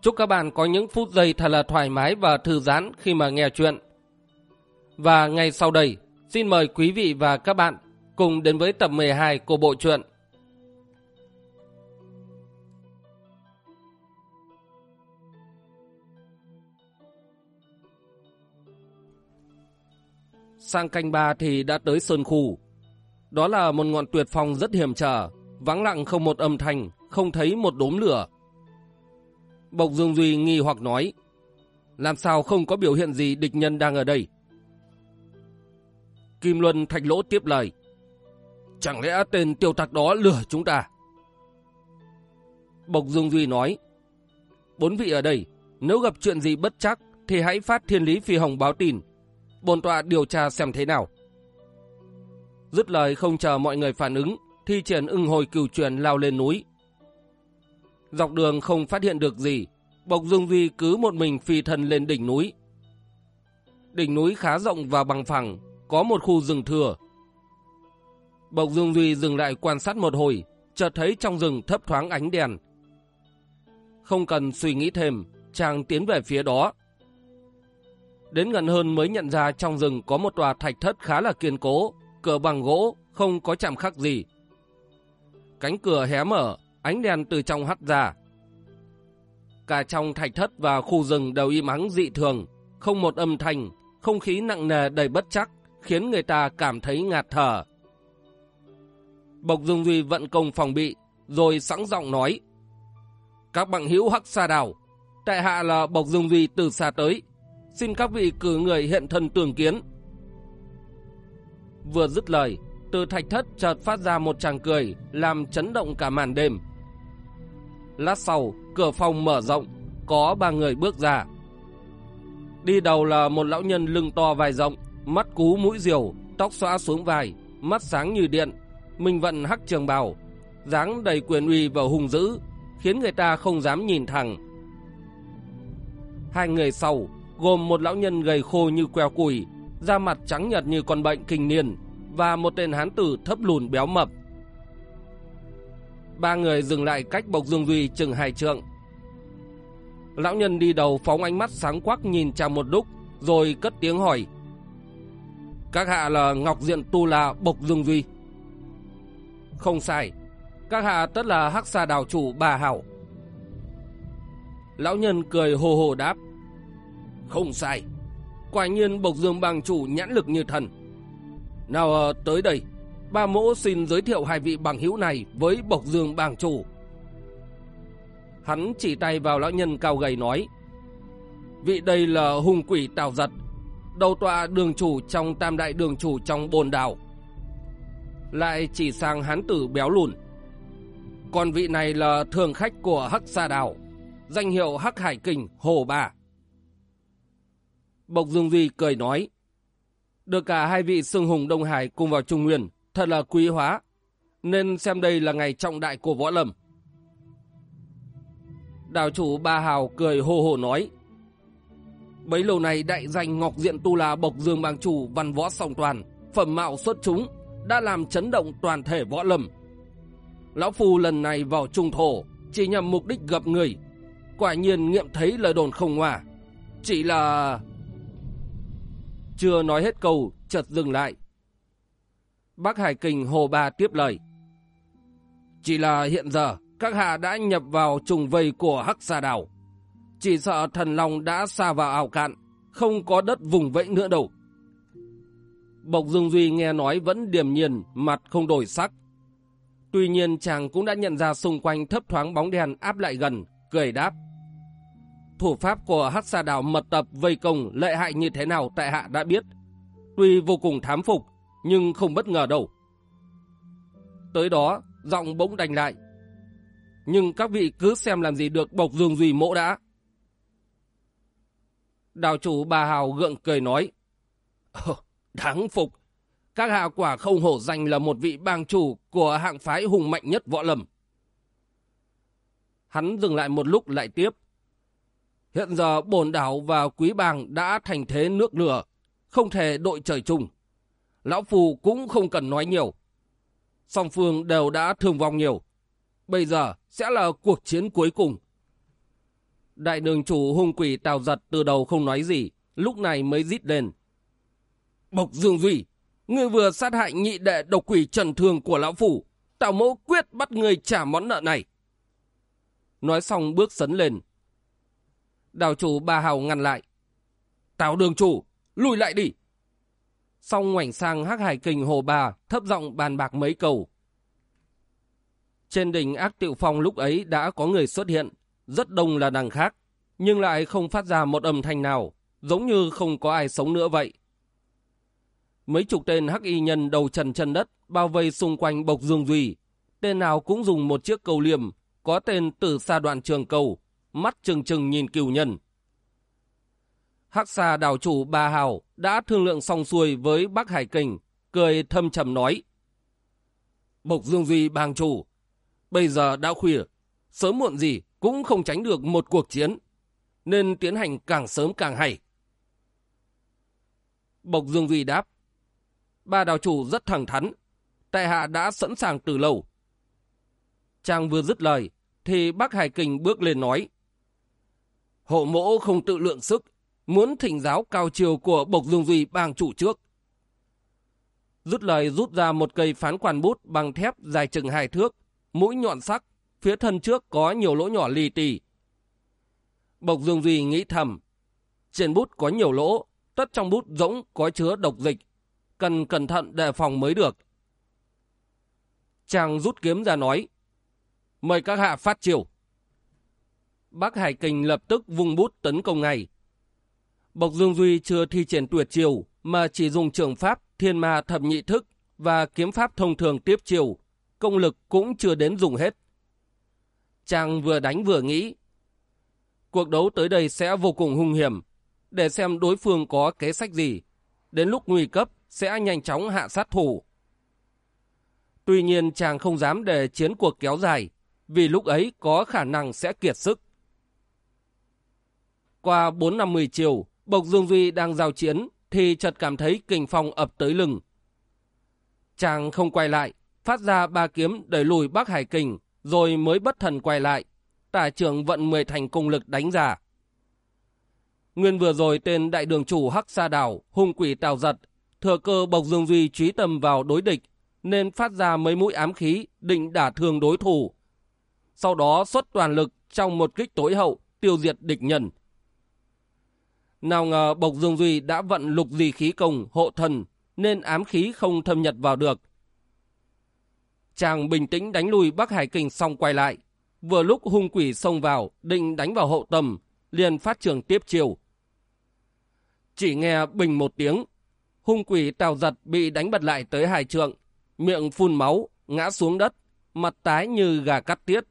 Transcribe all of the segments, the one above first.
Chúc các bạn có những phút giây thật là thoải mái và thư giãn khi mà nghe chuyện. Và ngay sau đây, xin mời quý vị và các bạn cùng đến với tập 12 của bộ truyện. Sang canh ba thì đã tới Sơn Khu. Đó là một ngọn tuyệt phong rất hiểm trở, vắng lặng không một âm thanh, không thấy một đốm lửa. Bộc Dương Duy nghi hoặc nói, làm sao không có biểu hiện gì địch nhân đang ở đây? Kim Luân Thạch Lỗ tiếp lời, chẳng lẽ tên tiêu tặc đó lừa chúng ta? Bộc Dương Duy nói, bốn vị ở đây, nếu gặp chuyện gì bất chắc thì hãy phát thiên lý phi hồng báo tin, bồn tọa điều tra xem thế nào. Dứt lời không chờ mọi người phản ứng, thi triển ưng hồi cửu truyền lao lên núi. Dọc đường không phát hiện được gì, Bộc Dương Duy cứ một mình phi thân lên đỉnh núi. Đỉnh núi khá rộng và bằng phẳng, có một khu rừng thừa. Bộc Dương Duy dừng lại quan sát một hồi, chợt thấy trong rừng thấp thoáng ánh đèn. Không cần suy nghĩ thêm, chàng tiến về phía đó. Đến gần hơn mới nhận ra trong rừng có một tòa thạch thất khá là kiên cố, cửa bằng gỗ, không có chạm khắc gì. Cánh cửa hé mở, ánh đèn từ trong hắt ra. Cả trong thạch thất và khu rừng đều im ắng dị thường, không một âm thanh, không khí nặng nề đầy bất chắc, khiến người ta cảm thấy ngạt thở. Bộc Dương Duy vận công phòng bị, rồi sẵn giọng nói. Các bạn hữu hắc xa đảo, tại hạ là Bộc Dương Duy từ xa tới. Xin các vị cử người hiện thân tường kiến. Vừa dứt lời, từ thạch thất chợt phát ra một tràng cười, làm chấn động cả màn đêm. Lát sau, cửa phòng mở rộng, có ba người bước ra. Đi đầu là một lão nhân lưng to vai rộng, mắt cú mũi diều, tóc xõa xuống vai, mắt sáng như điện, mình vận hắc trường bào, dáng đầy quyền uy và hùng dữ, khiến người ta không dám nhìn thẳng. Hai người sau, gồm một lão nhân gầy khô như queo củi, da mặt trắng nhật như con bệnh kinh niên, và một tên hán tử thấp lùn béo mập. Ba người dừng lại cách Bộc Dương Duy chừng hai trượng. Lão nhân đi đầu phóng ánh mắt sáng quắc nhìn chàng một đúc, rồi cất tiếng hỏi. Các hạ là Ngọc Diện Tu La Bộc Dương Duy. Không sai, các hạ tất là hắc sa đào chủ bà Hảo. Lão nhân cười hồ hồ đáp. Không sai, quả nhiên Bộc Dương Bàng chủ nhãn lực như thần. Nào ờ, tới đây, ba mỗ xin giới thiệu hai vị bằng hữu này với Bộc Dương bàng chủ. Hắn chỉ tay vào lão nhân cao gầy nói. Vị đây là hung quỷ tào giật, đầu tọa đường chủ trong tam đại đường chủ trong bồn đảo. Lại chỉ sang hán tử béo lùn. Còn vị này là thường khách của Hắc Sa Đảo, danh hiệu Hắc Hải Kình Hồ Bà. Bộc Dương Duy cười nói. Được cả hai vị sương hùng Đông Hải cùng vào Trung Nguyên, thật là quý hóa, nên xem đây là ngày trọng đại của võ lâm. Đào chủ Ba Hào cười hô hô nói. Bấy lâu này đại danh Ngọc Diện Tu La Bộc Dương Bang Chủ văn võ song toàn, phẩm mạo xuất chúng, đã làm chấn động toàn thể võ lâm. Lão Phu lần này vào trung thổ, chỉ nhằm mục đích gặp người. Quả nhiên nghiệm thấy lời đồn không hòa. Chỉ là... Chưa nói hết câu, chợt dừng lại. Bác Hải Kình Hồ Ba tiếp lời. Chỉ là hiện giờ, các hạ đã nhập vào trùng vây của Hắc Sa Đảo. Chỉ sợ thần long đã xa vào ảo cạn, không có đất vùng vẫy nữa đâu. Bộc Dương Duy nghe nói vẫn điềm nhiên, mặt không đổi sắc. Tuy nhiên chàng cũng đã nhận ra xung quanh thấp thoáng bóng đèn áp lại gần, cười đáp. Thủ pháp của Hắc Sa Đảo mật tập vây công lợi hại như thế nào tại hạ đã biết. Tuy vô cùng thám phục, nhưng không bất ngờ đâu. Tới đó, giọng bỗng đành lại. Nhưng các vị cứ xem làm gì được Bộc Dương Duy mộ đã. Đào chủ bà Hào gượng cười nói. Đáng phục. Các hạ quả không hổ danh là một vị bang chủ của hạng phái hùng mạnh nhất võ lâm. Hắn dừng lại một lúc lại tiếp. Hiện giờ bồn đảo và quý bang đã thành thế nước lửa, không thể đội trời chung. Lão Phù cũng không cần nói nhiều. Song phương đều đã thương vong nhiều. Bây giờ sẽ là cuộc chiến cuối cùng. Đại đường chủ hung quỷ tào giật từ đầu không nói gì, lúc này mới rít lên. Bộc Dương Duy, ngươi vừa sát hại nhị đệ độc quỷ trần thương của lão phủ. Tào mẫu quyết bắt người trả món nợ này. Nói xong bước sấn lên. Đào chủ ba hào ngăn lại. Tào đường chủ, lùi lại đi. Xong ngoảnh sang hắc hải kình hồ bà, thấp giọng bàn bạc mấy câu. Trên đỉnh ác tiệu phong lúc ấy đã có người xuất hiện, rất đông là đằng khác, nhưng lại không phát ra một âm thanh nào, giống như không có ai sống nữa vậy. Mấy chục tên hắc y nhân đầu trần chân đất bao vây xung quanh bộc dương duy, tên nào cũng dùng một chiếc cầu liềm, có tên từ xa đoạn trường cầu, mắt trừng trừng nhìn cừu nhân. Hắc xa đảo chủ Ba Hào đã thương lượng xong xuôi với Bắc Hải Kình, cười thâm trầm nói. Bộc Dương Duy bang chủ, bây giờ đã khuya, sớm muộn gì cũng không tránh được một cuộc chiến, nên tiến hành càng sớm càng hay. Bộc Dương Duy đáp, ba đào chủ rất thẳng thắn, tại hạ đã sẵn sàng từ lâu. Chàng vừa dứt lời, thì bác Hải Kình bước lên nói, Hộ mỗ không tự lượng sức, muốn thỉnh giáo cao chiều của Bộc Dương Duy bang chủ trước. Rút lời rút ra một cây phán quan bút bằng thép dài chừng hai thước, mũi nhọn sắc, phía thân trước có nhiều lỗ nhỏ lì tì. Bộc Dương Duy nghĩ thầm, trên bút có nhiều lỗ, tất trong bút rỗng có chứa độc dịch, cần cẩn thận đề phòng mới được. Chàng rút kiếm ra nói, mời các hạ phát chiều. Bác Hải Kình lập tức vung bút tấn công ngay. Bộc Dương Duy chưa thi triển tuyệt chiều, mà chỉ dùng trường pháp thiên ma thập nhị thức và kiếm pháp thông thường tiếp chiều, công lực cũng chưa đến dùng hết. Chàng vừa đánh vừa nghĩ. Cuộc đấu tới đây sẽ vô cùng hung hiểm, để xem đối phương có kế sách gì. Đến lúc nguy cấp sẽ nhanh chóng hạ sát thủ. Tuy nhiên chàng không dám để chiến cuộc kéo dài, vì lúc ấy có khả năng sẽ kiệt sức. Qua 4-50 chiều, Bộc Dương Duy đang giao chiến, thì chợt cảm thấy kình phong ập tới lưng. Chàng không quay lại, phát ra ba kiếm đẩy lùi Bắc Hải Kình, rồi mới bất thần quay lại. Tả trưởng vận 10 thành công lực đánh ra. Nguyên vừa rồi tên đại đường chủ Hắc Sa Đảo, hung quỷ tào giật, thừa cơ Bộc Dương Duy trí tâm vào đối địch, nên phát ra mấy mũi ám khí định đả thương đối thủ. Sau đó xuất toàn lực trong một kích tối hậu, tiêu diệt địch nhân. Nào ngờ Bộc Dương Duy đã vận lục gì khí công hộ thần, nên ám khí không thâm nhật vào được. Chàng bình tĩnh đánh lui Bắc Hải Kình xong quay lại. Vừa lúc hung quỷ xông vào, định đánh vào hậu tầm, liền phát trường tiếp chiều. Chỉ nghe bình một tiếng, hung quỷ tào giật bị đánh bật lại tới hai trượng, miệng phun máu, ngã xuống đất, mặt tái như gà cắt tiết.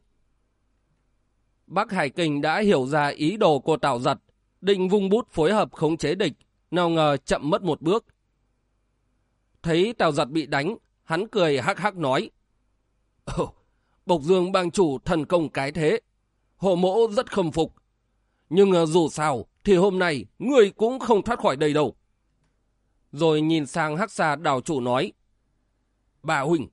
Bắc Hải Kình đã hiểu ra ý đồ của tào giật, định vung bút phối hợp khống chế địch, nào ngờ chậm mất một bước. Thấy tào giật bị đánh, hắn cười hắc hắc nói. Ồ, Bộc Dương bang chủ thần công cái thế. Hồ mỗ rất khâm phục. Nhưng ờ, dù sao thì hôm nay người cũng không thoát khỏi đây đâu. Rồi nhìn sang hắc xa đào chủ nói. Bà Huỳnh,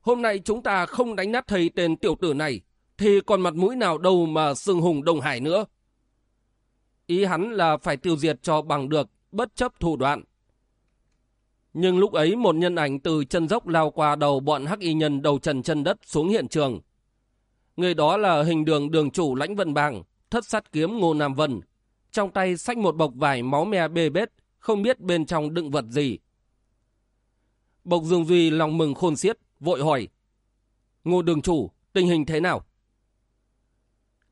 hôm nay chúng ta không đánh nát thầy tên tiểu tử này, thì còn mặt mũi nào đâu mà xưng hùng Đông Hải nữa. Ý hắn là phải tiêu diệt cho bằng được, bất chấp thủ đoạn. Nhưng lúc ấy một nhân ảnh từ chân dốc lao qua đầu bọn hắc y nhân đầu trần chân đất xuống hiện trường. Người đó là hình đường đường chủ lãnh vân bàng, thất sát kiếm Ngô Nam Vân. Trong tay xách một bọc vải máu me bê bết, không biết bên trong đựng vật gì. Bộc Dương Duy lòng mừng khôn xiết, vội hỏi. Ngô đường chủ, tình hình thế nào?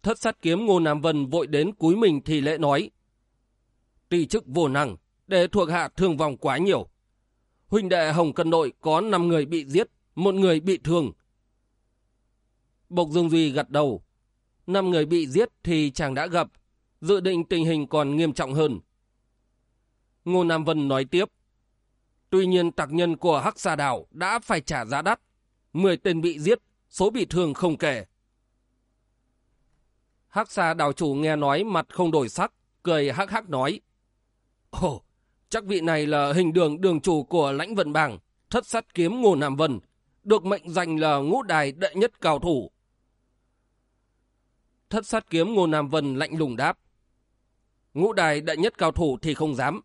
Thất sát kiếm Ngô Nam Vân vội đến cúi mình thì lễ nói. Tỷ chức vô năng, để thuộc hạ thương vong quá nhiều. Huynh đệ Hồng Cân Đội có 5 người bị giết, một người bị thương. Bộc Dương Duy gật đầu. 5 người bị giết thì chàng đã gặp. Dự định tình hình còn nghiêm trọng hơn. Ngô Nam Vân nói tiếp. Tuy nhiên tặc nhân của Hắc Sa Đảo đã phải trả giá đắt. Mười tên bị giết, số bị thương không kể. Hắc Sa Đảo chủ nghe nói mặt không đổi sắc, cười hắc hắc nói. Ồ, chắc vị này là hình đường đường chủ của lãnh vận bảng, thất sát kiếm Ngô Nam Vân, được mệnh danh là ngũ đài đệ nhất cao thủ. Thất sát kiếm Ngô Nam Vân lạnh lùng đáp. Ngũ đài đệ nhất cao thủ thì không dám,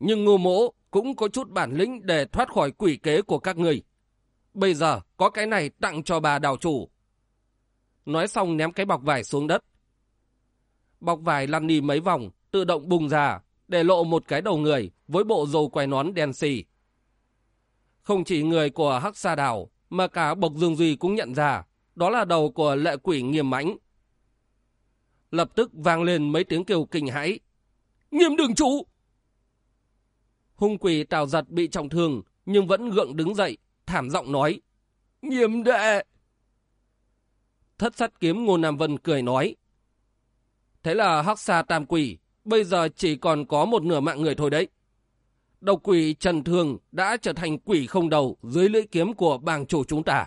nhưng ngô mỗ cũng có chút bản lĩnh để thoát khỏi quỷ kế của các người. Bây giờ có cái này tặng cho bà đào chủ. Nói xong ném cái bọc vải xuống đất. Bọc vải lăn đi mấy vòng, tự động bùng ra, để lộ một cái đầu người với bộ dầu quay nón đen xì. Không chỉ người của Hắc Sa Đảo, mà cả Bộc Dương Duy cũng nhận ra, đó là đầu của lệ quỷ nghiêm mãnh. Lập tức vang lên mấy tiếng kêu kinh hãi. Nghiêm đường chủ! Hung quỷ tào giật bị trọng thương, nhưng vẫn gượng đứng dậy, thảm giọng nói. Nghiêm đệ! Thất sát kiếm Ngô Nam Vân cười nói. Thế là hắc xa tam quỷ, bây giờ chỉ còn có một nửa mạng người thôi đấy. Độc quỷ Trần thường đã trở thành quỷ không đầu dưới lưỡi kiếm của bàng chủ chúng ta.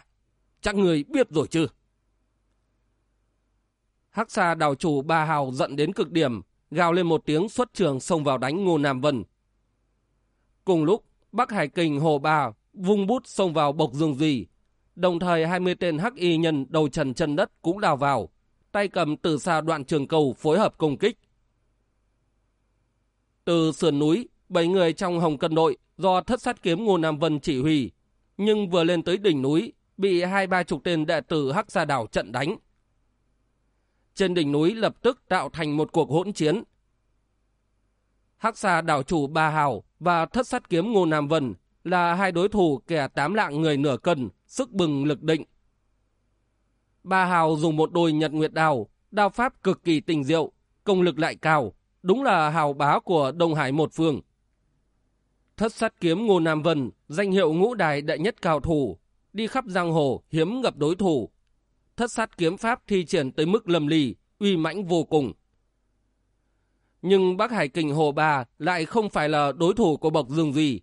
Chắc người biết rồi chứ? Hắc xa đào chủ ba hào giận đến cực điểm, gào lên một tiếng xuất trường xông vào đánh Ngô Nam Vân. Cùng lúc, Bắc Hải Kình Hồ Bà vung bút xông vào bộc dương duy. Đồng thời 20 tên hắc y nhân đầu trần chân đất cũng đào vào, tay cầm từ xa đoạn trường cầu phối hợp công kích. Từ sườn núi, bảy người trong hồng cân đội do thất sát kiếm Ngô Nam Vân chỉ huy, nhưng vừa lên tới đỉnh núi, bị hai ba chục tên đệ tử hắc gia đảo trận đánh. Trên đỉnh núi lập tức tạo thành một cuộc hỗn chiến. Hắc gia đảo chủ Ba Hào và thất sát kiếm Ngô Nam Vân là hai đối thủ kẻ tám lạng người nửa cân, sức bừng lực định. Ba Hào dùng một đôi nhật nguyệt đào, đao pháp cực kỳ tình diệu, công lực lại cao, đúng là hào bá của Đông Hải một phương. Thất sát kiếm Ngô Nam Vân, danh hiệu ngũ đài đệ nhất cao thủ, đi khắp giang hồ hiếm gặp đối thủ. Thất sát kiếm pháp thi triển tới mức lầm lì, uy mãnh vô cùng. Nhưng Bắc Hải Kình Hồ Bà lại không phải là đối thủ của Bộc Dương Duy.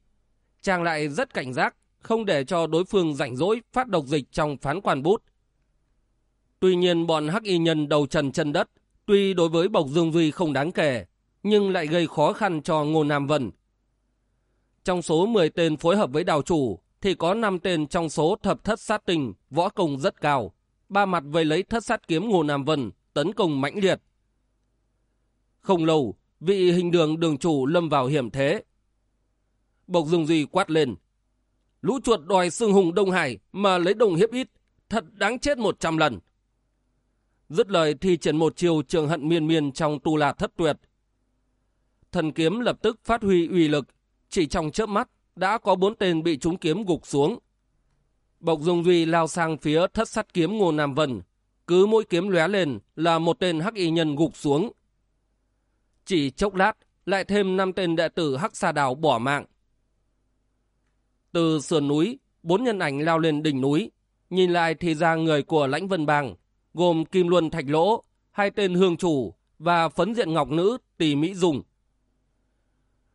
Chàng lại rất cảnh giác, không để cho đối phương rảnh rỗi phát độc dịch trong phán quan bút. Tuy nhiên bọn hắc y nhân đầu trần chân đất, tuy đối với Bộc Dương Duy không đáng kể, nhưng lại gây khó khăn cho Ngô Nam Vân. Trong số 10 tên phối hợp với đào chủ, thì có 5 tên trong số thập thất sát tình, võ công rất cao. Ba mặt vây lấy thất sát kiếm Ngô Nam Vân, tấn công mãnh liệt. Không lâu, vị hình đường đường chủ lâm vào hiểm thế. Bộc Dương Duy quát lên. Lũ chuột đòi xương hùng Đông Hải mà lấy đồng hiếp ít, thật đáng chết một trăm lần. Dứt lời thi triển một chiều trường hận miên miên trong tu là thất tuyệt. Thần kiếm lập tức phát huy uy lực, chỉ trong chớp mắt đã có bốn tên bị trúng kiếm gục xuống. Bộc Dung Duy lao sang phía thất sắt kiếm Ngô Nam Vân, cứ mỗi kiếm lóe lên là một tên hắc y nhân gục xuống. Chỉ chốc lát, lại thêm năm tên đệ tử hắc sa đảo bỏ mạng. Từ sườn núi, bốn nhân ảnh lao lên đỉnh núi, nhìn lại thì ra người của lãnh vân bang, gồm Kim Luân Thạch Lỗ, hai tên hương chủ và phấn diện ngọc nữ Tỷ Mỹ Dùng.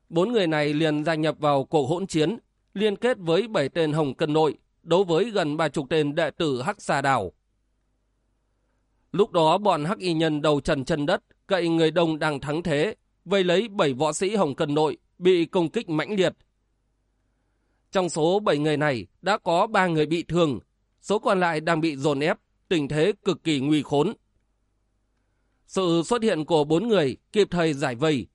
Bốn người này liền gia nhập vào cuộc hỗn chiến, liên kết với bảy tên hồng cân nội, đấu với gần ba chục tên đệ tử hắc xà đảo. Lúc đó bọn hắc y nhân đầu trần chân đất, cậy người đông đang thắng thế, vây lấy bảy võ sĩ hồng cân nội, bị công kích mãnh liệt. Trong số bảy người này đã có ba người bị thương, số còn lại đang bị dồn ép, tình thế cực kỳ nguy khốn. Sự xuất hiện của bốn người kịp thời giải vây.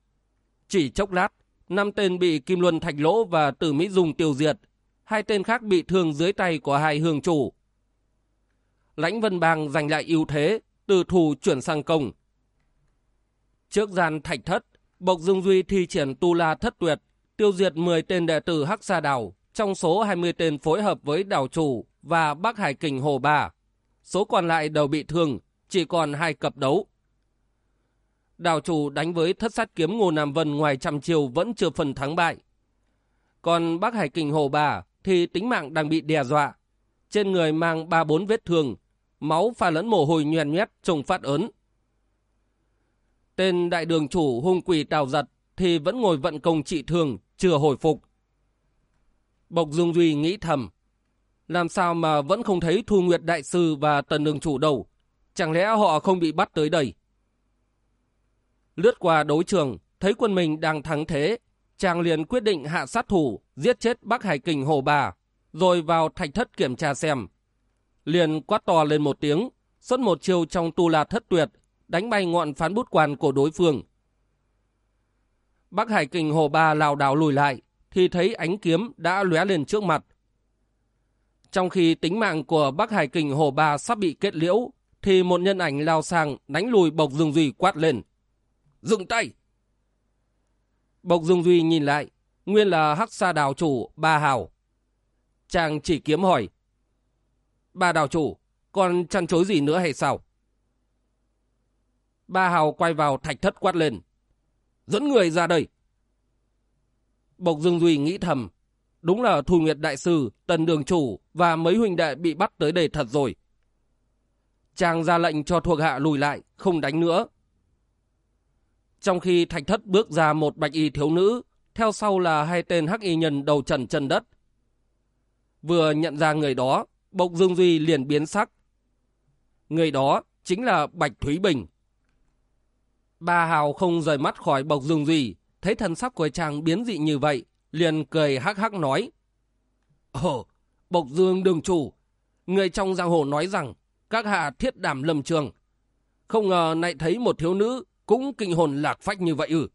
Chỉ chốc lát, năm tên bị Kim Luân Thạch Lỗ và Tử Mỹ Dung tiêu diệt, hai tên khác bị thương dưới tay của hai hương chủ. Lãnh Vân Bang giành lại ưu thế, từ thủ chuyển sang công. Trước gian thạch thất, Bộc Dương Duy thi triển tu la thất tuyệt, tiêu diệt 10 tên đệ tử Hắc Sa Đảo, trong số 20 tên phối hợp với đảo chủ và Bắc Hải Kình Hồ Bà. Số còn lại đều bị thương, chỉ còn hai cặp đấu. Đào chủ đánh với thất sát kiếm Ngô Nam Vân ngoài trăm chiều vẫn chưa phần thắng bại. Còn Bắc Hải Kình Hồ Bà thì tính mạng đang bị đe dọa. Trên người mang ba bốn vết thương, máu pha lẫn mồ hôi nhoèn nhoét trông phát ớn. Tên đại đường chủ hung quỷ tào giật thì vẫn ngồi vận công trị thương, chưa hồi phục. Bộc Dương Duy nghĩ thầm, làm sao mà vẫn không thấy Thu Nguyệt Đại Sư và Tần Đường Chủ đâu, chẳng lẽ họ không bị bắt tới đây? Lướt qua đấu trường, thấy quân mình đang thắng thế, chàng liền quyết định hạ sát thủ, giết chết Bắc Hải Kình Hồ Bà, rồi vào thạch thất kiểm tra xem. Liền quát to lên một tiếng, xuất một chiêu trong tu la thất tuyệt, đánh bay ngọn phán bút quan của đối phương. Bắc Hải Kình Hồ Bà lào đảo lùi lại, thì thấy ánh kiếm đã lóe lên trước mặt. Trong khi tính mạng của Bắc Hải Kình Hồ Ba sắp bị kết liễu, thì một nhân ảnh lao sang đánh lùi Bộc Dương Duy quát lên. Dừng tay! Bộc Dương Duy nhìn lại, nguyên là hắc sa đào chủ Ba Hào. Chàng chỉ kiếm hỏi. Ba đào chủ, còn chăn chối gì nữa hay sao? Ba Hào quay vào thạch thất quát lên. Dẫn người ra đây. Bộc Dương Duy nghĩ thầm. Đúng là Thù Nguyệt Đại Sư, Tần Đường Chủ và mấy huynh đệ bị bắt tới đây thật rồi. Chàng ra lệnh cho thuộc hạ lùi lại, không đánh nữa. Trong khi thạch thất bước ra một bạch y thiếu nữ, theo sau là hai tên hắc y nhân đầu trần chân đất. Vừa nhận ra người đó, Bộc Dương Duy liền biến sắc. Người đó chính là Bạch Thúy Bình. Ba Hào không rời mắt khỏi Bộc Dương Duy, thấy thần sắc của chàng biến dị như vậy, liền cười hắc hắc nói. Ồ, Bộc Dương đường chủ, người trong giang hồ nói rằng các hạ thiết đảm lầm trường. Không ngờ lại thấy một thiếu nữ cũng kinh hồn lạc phách như vậy ư.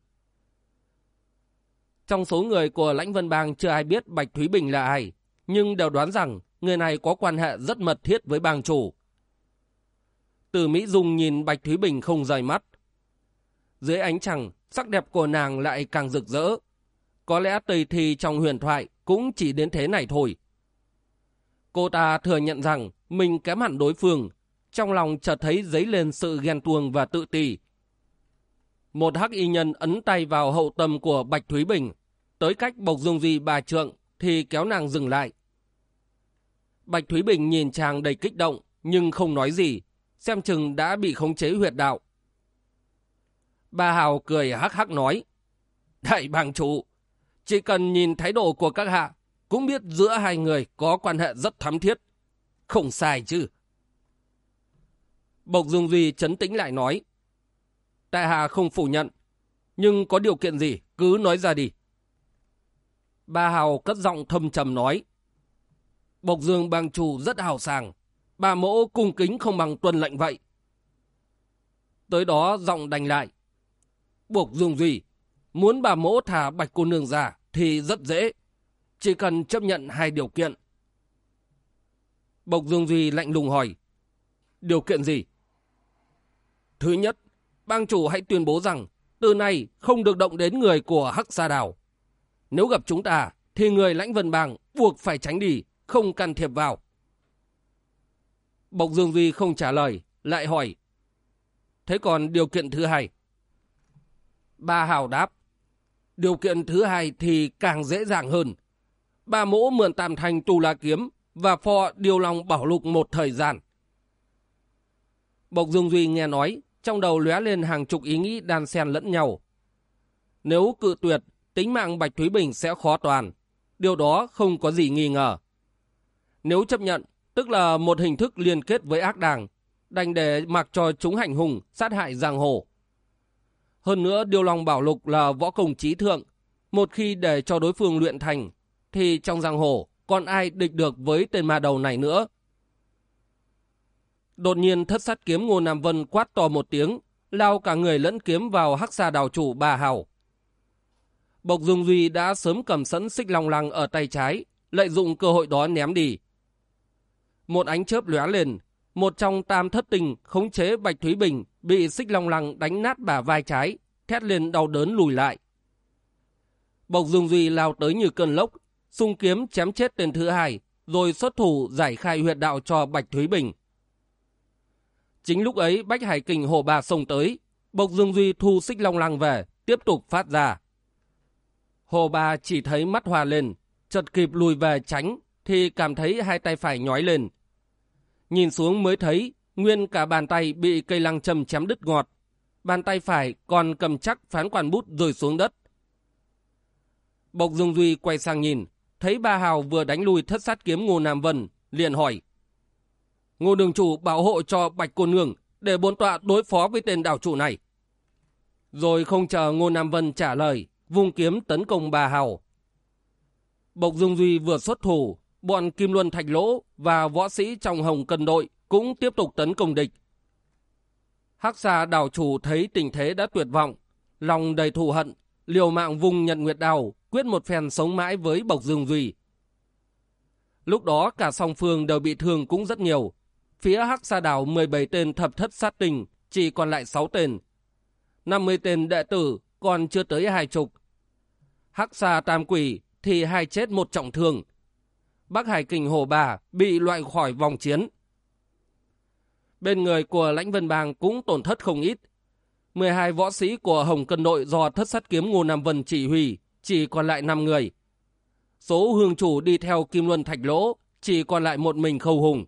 Trong số người của lãnh vân bang chưa ai biết Bạch Thúy Bình là ai, nhưng đều đoán rằng người này có quan hệ rất mật thiết với bang chủ. Từ Mỹ Dung nhìn Bạch Thúy Bình không rời mắt. Dưới ánh trăng, sắc đẹp của nàng lại càng rực rỡ. Có lẽ tùy thi trong huyền thoại cũng chỉ đến thế này thôi. Cô ta thừa nhận rằng mình kém hẳn đối phương, trong lòng chợt thấy dấy lên sự ghen tuông và tự ti. Một hắc y nhân ấn tay vào hậu tâm của Bạch Thúy Bình, tới cách Bộc Dung Di bà trượng thì kéo nàng dừng lại. Bạch Thúy Bình nhìn chàng đầy kích động nhưng không nói gì, xem chừng đã bị khống chế huyệt đạo. Bà Hào cười hắc hắc nói, Đại bàng chủ, chỉ cần nhìn thái độ của các hạ, cũng biết giữa hai người có quan hệ rất thắm thiết. Không sai chứ. Bộc Dung Duy chấn tĩnh lại nói, Tại hạ không phủ nhận, nhưng có điều kiện gì cứ nói ra đi. Ba Hào cất giọng thâm trầm nói, Bộc Dương bang chủ rất hào sàng, bà mỗ cung kính không bằng tuân lệnh vậy. Tới đó giọng đành lại. bộc Dương Duy, muốn bà mỗ thả bạch cô nương ra thì rất dễ, chỉ cần chấp nhận hai điều kiện. Bộc Dương Duy lạnh lùng hỏi, điều kiện gì? Thứ nhất, bang chủ hãy tuyên bố rằng từ nay không được động đến người của Hắc Sa Đào. Nếu gặp chúng ta, thì người lãnh vân bang buộc phải tránh đi, không can thiệp vào. Bộc Dương Duy không trả lời, lại hỏi. Thế còn điều kiện thứ hai? Ba Hào đáp. Điều kiện thứ hai thì càng dễ dàng hơn. Ba mỗ mượn tạm thành tù la kiếm và phò điều lòng bảo lục một thời gian. Bộc Dương Duy nghe nói, trong đầu lóe lên hàng chục ý nghĩ đan xen lẫn nhau. Nếu cự tuyệt, tính mạng Bạch Thúy Bình sẽ khó toàn. Điều đó không có gì nghi ngờ. Nếu chấp nhận, tức là một hình thức liên kết với ác đảng, đành để mặc cho chúng hành hùng, sát hại giang hồ. Hơn nữa, Điều Long Bảo Lục là võ công trí thượng. Một khi để cho đối phương luyện thành, thì trong giang hồ còn ai địch được với tên ma đầu này nữa. Đột nhiên thất sát kiếm Ngô Nam Vân quát to một tiếng, lao cả người lẫn kiếm vào hắc xa đào chủ bà Hào. Bộc Dung Duy đã sớm cầm sẵn xích long lăng ở tay trái, lợi dụng cơ hội đó ném đi. Một ánh chớp lóe lên, một trong tam thất tình khống chế Bạch Thúy Bình bị xích long lăng đánh nát bả vai trái, thét lên đau đớn lùi lại. Bộc Dung Duy lao tới như cơn lốc, sung kiếm chém chết tên thứ hai, rồi xuất thủ giải khai huyệt đạo cho Bạch Thúy Bình. Chính lúc ấy Bách Hải Kình hồ bà xông tới, Bộc Dương Duy thu xích long lăng về, tiếp tục phát ra. Hồ bà chỉ thấy mắt hòa lên, chợt kịp lùi về tránh, thì cảm thấy hai tay phải nhói lên. Nhìn xuống mới thấy, nguyên cả bàn tay bị cây lăng châm chém đứt ngọt. Bàn tay phải còn cầm chắc phán quản bút rơi xuống đất. Bộc Dương Duy quay sang nhìn, thấy ba hào vừa đánh lui thất sát kiếm Ngô Nam Vân, liền hỏi. Ngô đường chủ bảo hộ cho Bạch Cô Nương để bốn tọa đối phó với tên đảo chủ này. Rồi không chờ Ngô Nam Vân trả lời, vung kiếm tấn công bà hào. Bộc Dương Duy vừa xuất thủ, bọn Kim Luân Thạch Lỗ và võ sĩ trong hồng cân đội cũng tiếp tục tấn công địch. Hắc Sa đảo chủ thấy tình thế đã tuyệt vọng, lòng đầy thù hận, liều mạng vùng nhận nguyệt đào, quyết một phen sống mãi với Bộc Dương Duy. Lúc đó cả song phương đều bị thương cũng rất nhiều. Phía Hắc Sa Đảo 17 tên thập thất sát tình, chỉ còn lại 6 tên. 50 tên đệ tử còn chưa tới hai chục. Hắc Sa Tam Quỷ thì hai chết một trọng thương. Bắc Hải Kình Hồ Bà bị loại khỏi vòng chiến. Bên người của lãnh vân bang cũng tổn thất không ít. 12 võ sĩ của Hồng Cân Đội do thất sát kiếm Ngô Nam Vân chỉ huy, chỉ còn lại 5 người. Số hương chủ đi theo Kim Luân Thạch Lỗ, chỉ còn lại một mình khâu hùng.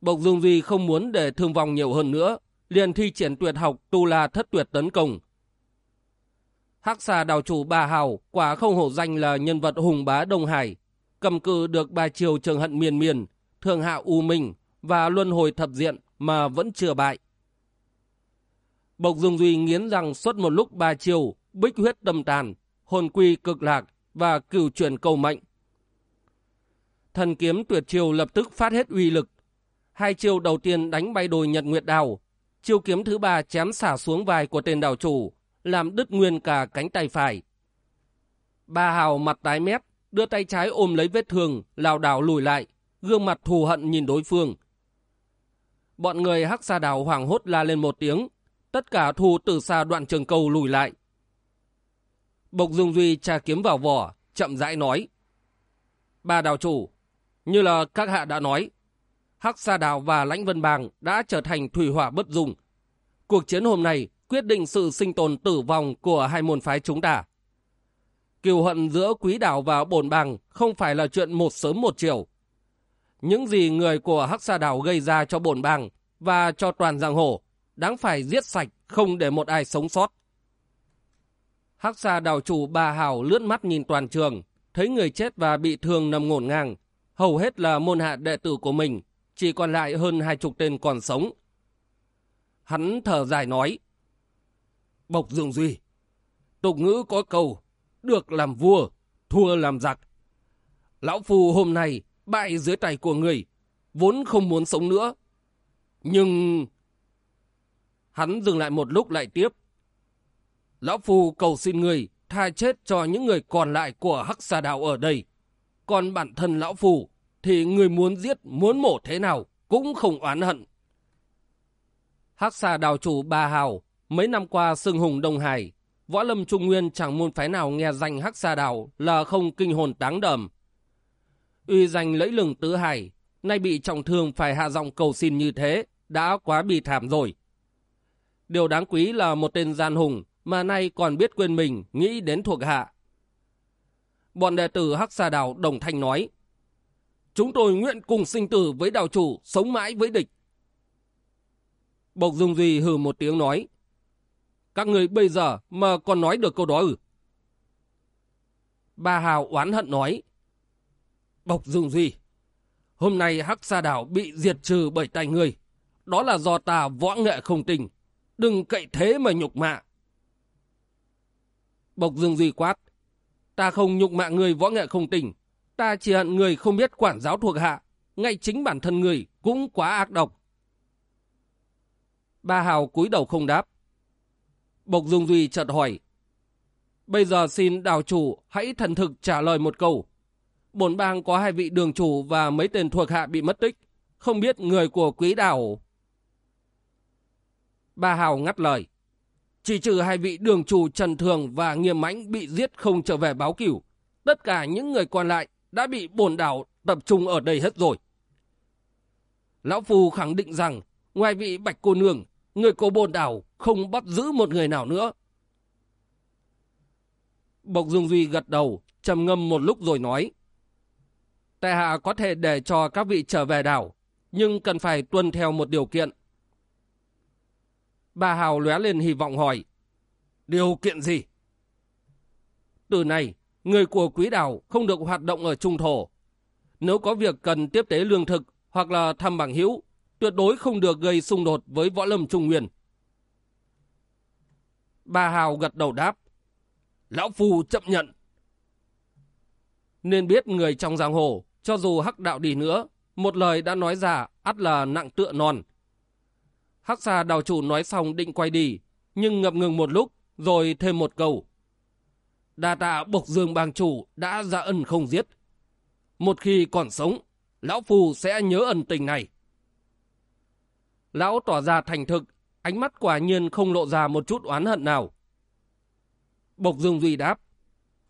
Bộc Dương Duy không muốn để thương vong nhiều hơn nữa, liền thi triển tuyệt học tu la thất tuyệt tấn công. Hắc xà đào chủ bà Hào quả không hổ danh là nhân vật hùng bá Đông Hải, cầm cự được ba chiều trường hận miền miền, thường hạ U Minh và luân hồi thập diện mà vẫn chưa bại. Bộc Dương Duy nghiến rằng suốt một lúc ba chiều, bích huyết tâm tàn, hồn quy cực lạc và cửu chuyển cầu mệnh. Thần kiếm tuyệt chiều lập tức phát hết uy lực. Hai chiêu đầu tiên đánh bay đồi nhật nguyệt đào. Chiêu kiếm thứ ba chém xả xuống vai của tên đảo chủ, làm đứt nguyên cả cánh tay phải. Ba hào mặt tái mét, đưa tay trái ôm lấy vết thương, lào đảo lùi lại, gương mặt thù hận nhìn đối phương. Bọn người hắc xa đảo hoảng hốt la lên một tiếng, tất cả thu từ xa đoạn trường cầu lùi lại. Bộc Dung Duy tra kiếm vào vỏ, chậm rãi nói. Ba đào chủ, như là các hạ đã nói, Hắc Sa Đào và Lãnh Vân Bàng đã trở thành thủy hỏa bất dung. Cuộc chiến hôm nay quyết định sự sinh tồn tử vong của hai môn phái chúng ta. Kiều hận giữa quý đảo và bổn bằng không phải là chuyện một sớm một chiều. Những gì người của Hắc Sa Đảo gây ra cho bổn bằng và cho toàn giang hồ đáng phải giết sạch không để một ai sống sót. Hắc Sa Đảo chủ bà Hảo lướt mắt nhìn toàn trường, thấy người chết và bị thương nằm ngổn ngang, hầu hết là môn hạ đệ tử của mình, chỉ còn lại hơn hai chục tên còn sống. Hắn thở dài nói, Bộc Dương Duy, tục ngữ có câu, được làm vua, thua làm giặc. Lão Phu hôm nay bại dưới tay của người, vốn không muốn sống nữa. Nhưng... Hắn dừng lại một lúc lại tiếp. Lão Phu cầu xin người tha chết cho những người còn lại của Hắc Sa Đạo ở đây. Còn bản thân Lão Phu thì người muốn giết, muốn mổ thế nào cũng không oán hận. Hắc Sa Đạo chủ Ba Hào mấy năm qua sưng hùng Đông Hải, võ lâm trung nguyên chẳng môn phái nào nghe danh Hắc Sa Đào là không kinh hồn đáng đầm. Uy danh lẫy lừng tứ hải, nay bị trọng thương phải hạ giọng cầu xin như thế, đã quá bị thảm rồi. Điều đáng quý là một tên gian hùng mà nay còn biết quên mình nghĩ đến thuộc hạ. Bọn đệ tử Hắc Sa Đào đồng thanh nói, Chúng tôi nguyện cùng sinh tử với đào chủ, sống mãi với địch. Bộc Dung Duy hừ một tiếng nói, các người bây giờ mà còn nói được câu đó ư? Ba Hào oán hận nói, Bộc Dung Duy, hôm nay Hắc Sa Đảo bị diệt trừ bởi tay người. Đó là do ta võ nghệ không tình. Đừng cậy thế mà nhục mạ. Bộc Dương Duy quát. Ta không nhục mạ người võ nghệ không tình. Ta chỉ hận người không biết quản giáo thuộc hạ. Ngay chính bản thân người cũng quá ác độc. Ba Hào cúi đầu không đáp. Bộc Dung Duy chợt hỏi. Bây giờ xin đào chủ hãy thần thực trả lời một câu. Bổn bang có hai vị đường chủ và mấy tên thuộc hạ bị mất tích. Không biết người của quý đảo... Ba Hào ngắt lời. Chỉ trừ hai vị đường chủ Trần Thường và Nghiêm Mãnh bị giết không trở về báo cửu. Tất cả những người còn lại đã bị bổn đảo tập trung ở đây hết rồi. Lão Phu khẳng định rằng, ngoài vị Bạch Cô Nương, người của bồn đảo không bắt giữ một người nào nữa. Bộc Dương Duy gật đầu, trầm ngâm một lúc rồi nói. Tại hạ có thể để cho các vị trở về đảo, nhưng cần phải tuân theo một điều kiện. Bà Hào lóe lên hy vọng hỏi. Điều kiện gì? từ nay, người của quý đảo không được hoạt động ở trung thổ. Nếu có việc cần tiếp tế lương thực hoặc là thăm bằng hữu, tuyệt đối không được gây xung đột với võ lâm trung nguyên. Bà Hào gật đầu đáp. Lão Phu chấp nhận. Nên biết người trong giang hồ, cho dù hắc đạo đi nữa, một lời đã nói ra, ắt là nặng tựa non. Hắc xà đào chủ nói xong định quay đi, nhưng ngập ngừng một lúc, rồi thêm một câu. Đa tạ bộc dương bang chủ đã ra ân không giết. Một khi còn sống, lão phù sẽ nhớ ân tình này. Lão tỏ ra thành thực, ánh mắt quả nhiên không lộ ra một chút oán hận nào. Bộc dương duy đáp,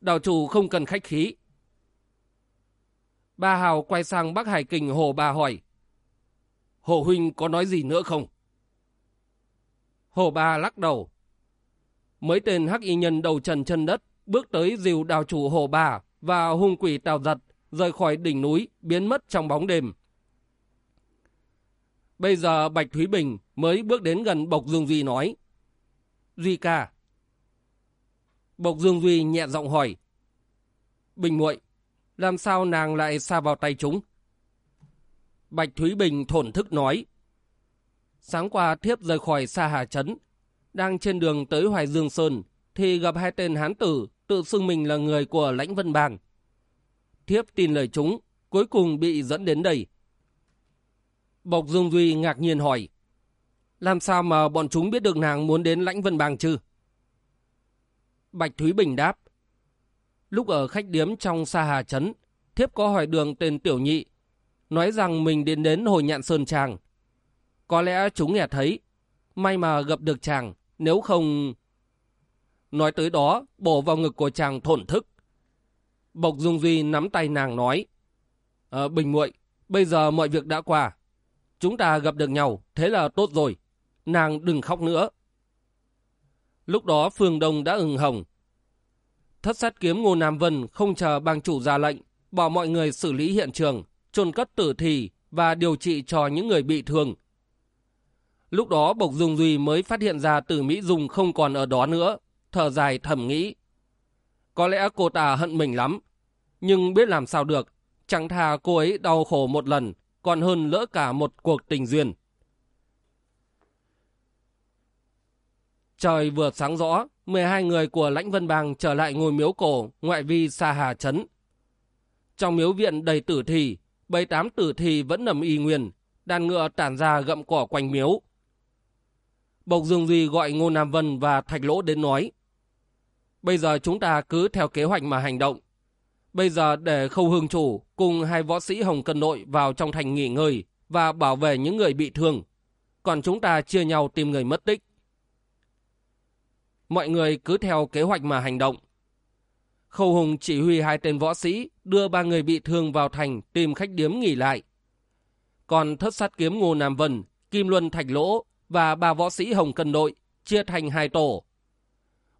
đào chủ không cần khách khí. Ba Hào quay sang Bắc Hải Kình Hồ bà hỏi, Hồ Huynh có nói gì nữa không? Hồ Ba lắc đầu. Mấy tên hắc y nhân đầu trần chân đất bước tới dìu đào chủ Hồ Ba và hung quỷ tào giật rời khỏi đỉnh núi biến mất trong bóng đêm. Bây giờ Bạch Thúy Bình mới bước đến gần Bộc Dương Duy nói. Duy ca. Bộc Dương Duy nhẹ giọng hỏi. Bình muội làm sao nàng lại xa vào tay chúng? Bạch Thúy Bình thổn thức nói. Sáng qua thiếp rời khỏi xa Hà Trấn, đang trên đường tới Hoài Dương Sơn, thì gặp hai tên hán tử tự xưng mình là người của lãnh vân bang. Thiếp tin lời chúng, cuối cùng bị dẫn đến đây. Bộc Dương Duy ngạc nhiên hỏi, làm sao mà bọn chúng biết được nàng muốn đến lãnh vân bang chứ? Bạch Thúy Bình đáp, lúc ở khách điếm trong Sa Hà Trấn, thiếp có hỏi đường tên Tiểu Nhị, nói rằng mình đến đến hồi nhạn Sơn Tràng. Có lẽ chúng nghe thấy, may mà gặp được chàng, nếu không... Nói tới đó, bổ vào ngực của chàng thổn thức. Bộc Dung Duy nắm tay nàng nói, à, Bình muội bây giờ mọi việc đã qua. Chúng ta gặp được nhau, thế là tốt rồi. Nàng đừng khóc nữa. Lúc đó Phương Đông đã ửng hồng. Thất sát kiếm Ngô Nam Vân không chờ bang chủ ra lệnh, bỏ mọi người xử lý hiện trường, chôn cất tử thi và điều trị cho những người bị thương. Lúc đó Bộc Dung Duy mới phát hiện ra Tử Mỹ Dung không còn ở đó nữa, thở dài thầm nghĩ. Có lẽ cô ta hận mình lắm, nhưng biết làm sao được, chẳng thà cô ấy đau khổ một lần, còn hơn lỡ cả một cuộc tình duyên. Trời vừa sáng rõ, 12 người của lãnh vân bang trở lại ngôi miếu cổ ngoại vi xa Hà Trấn. Trong miếu viện đầy tử thi, bảy tám tử thi vẫn nằm y nguyên, đàn ngựa tản ra gậm cỏ quanh miếu. Bộc Dương Duy gọi Ngô Nam Vân và Thạch Lỗ đến nói. Bây giờ chúng ta cứ theo kế hoạch mà hành động. Bây giờ để khâu hương chủ cùng hai võ sĩ Hồng Cân Nội vào trong thành nghỉ ngơi và bảo vệ những người bị thương. Còn chúng ta chia nhau tìm người mất tích. Mọi người cứ theo kế hoạch mà hành động. Khâu Hùng chỉ huy hai tên võ sĩ đưa ba người bị thương vào thành tìm khách điếm nghỉ lại. Còn thất sát kiếm Ngô Nam Vân, Kim Luân Thạch Lỗ và ba võ sĩ Hồng Cân Đội chia thành hai tổ.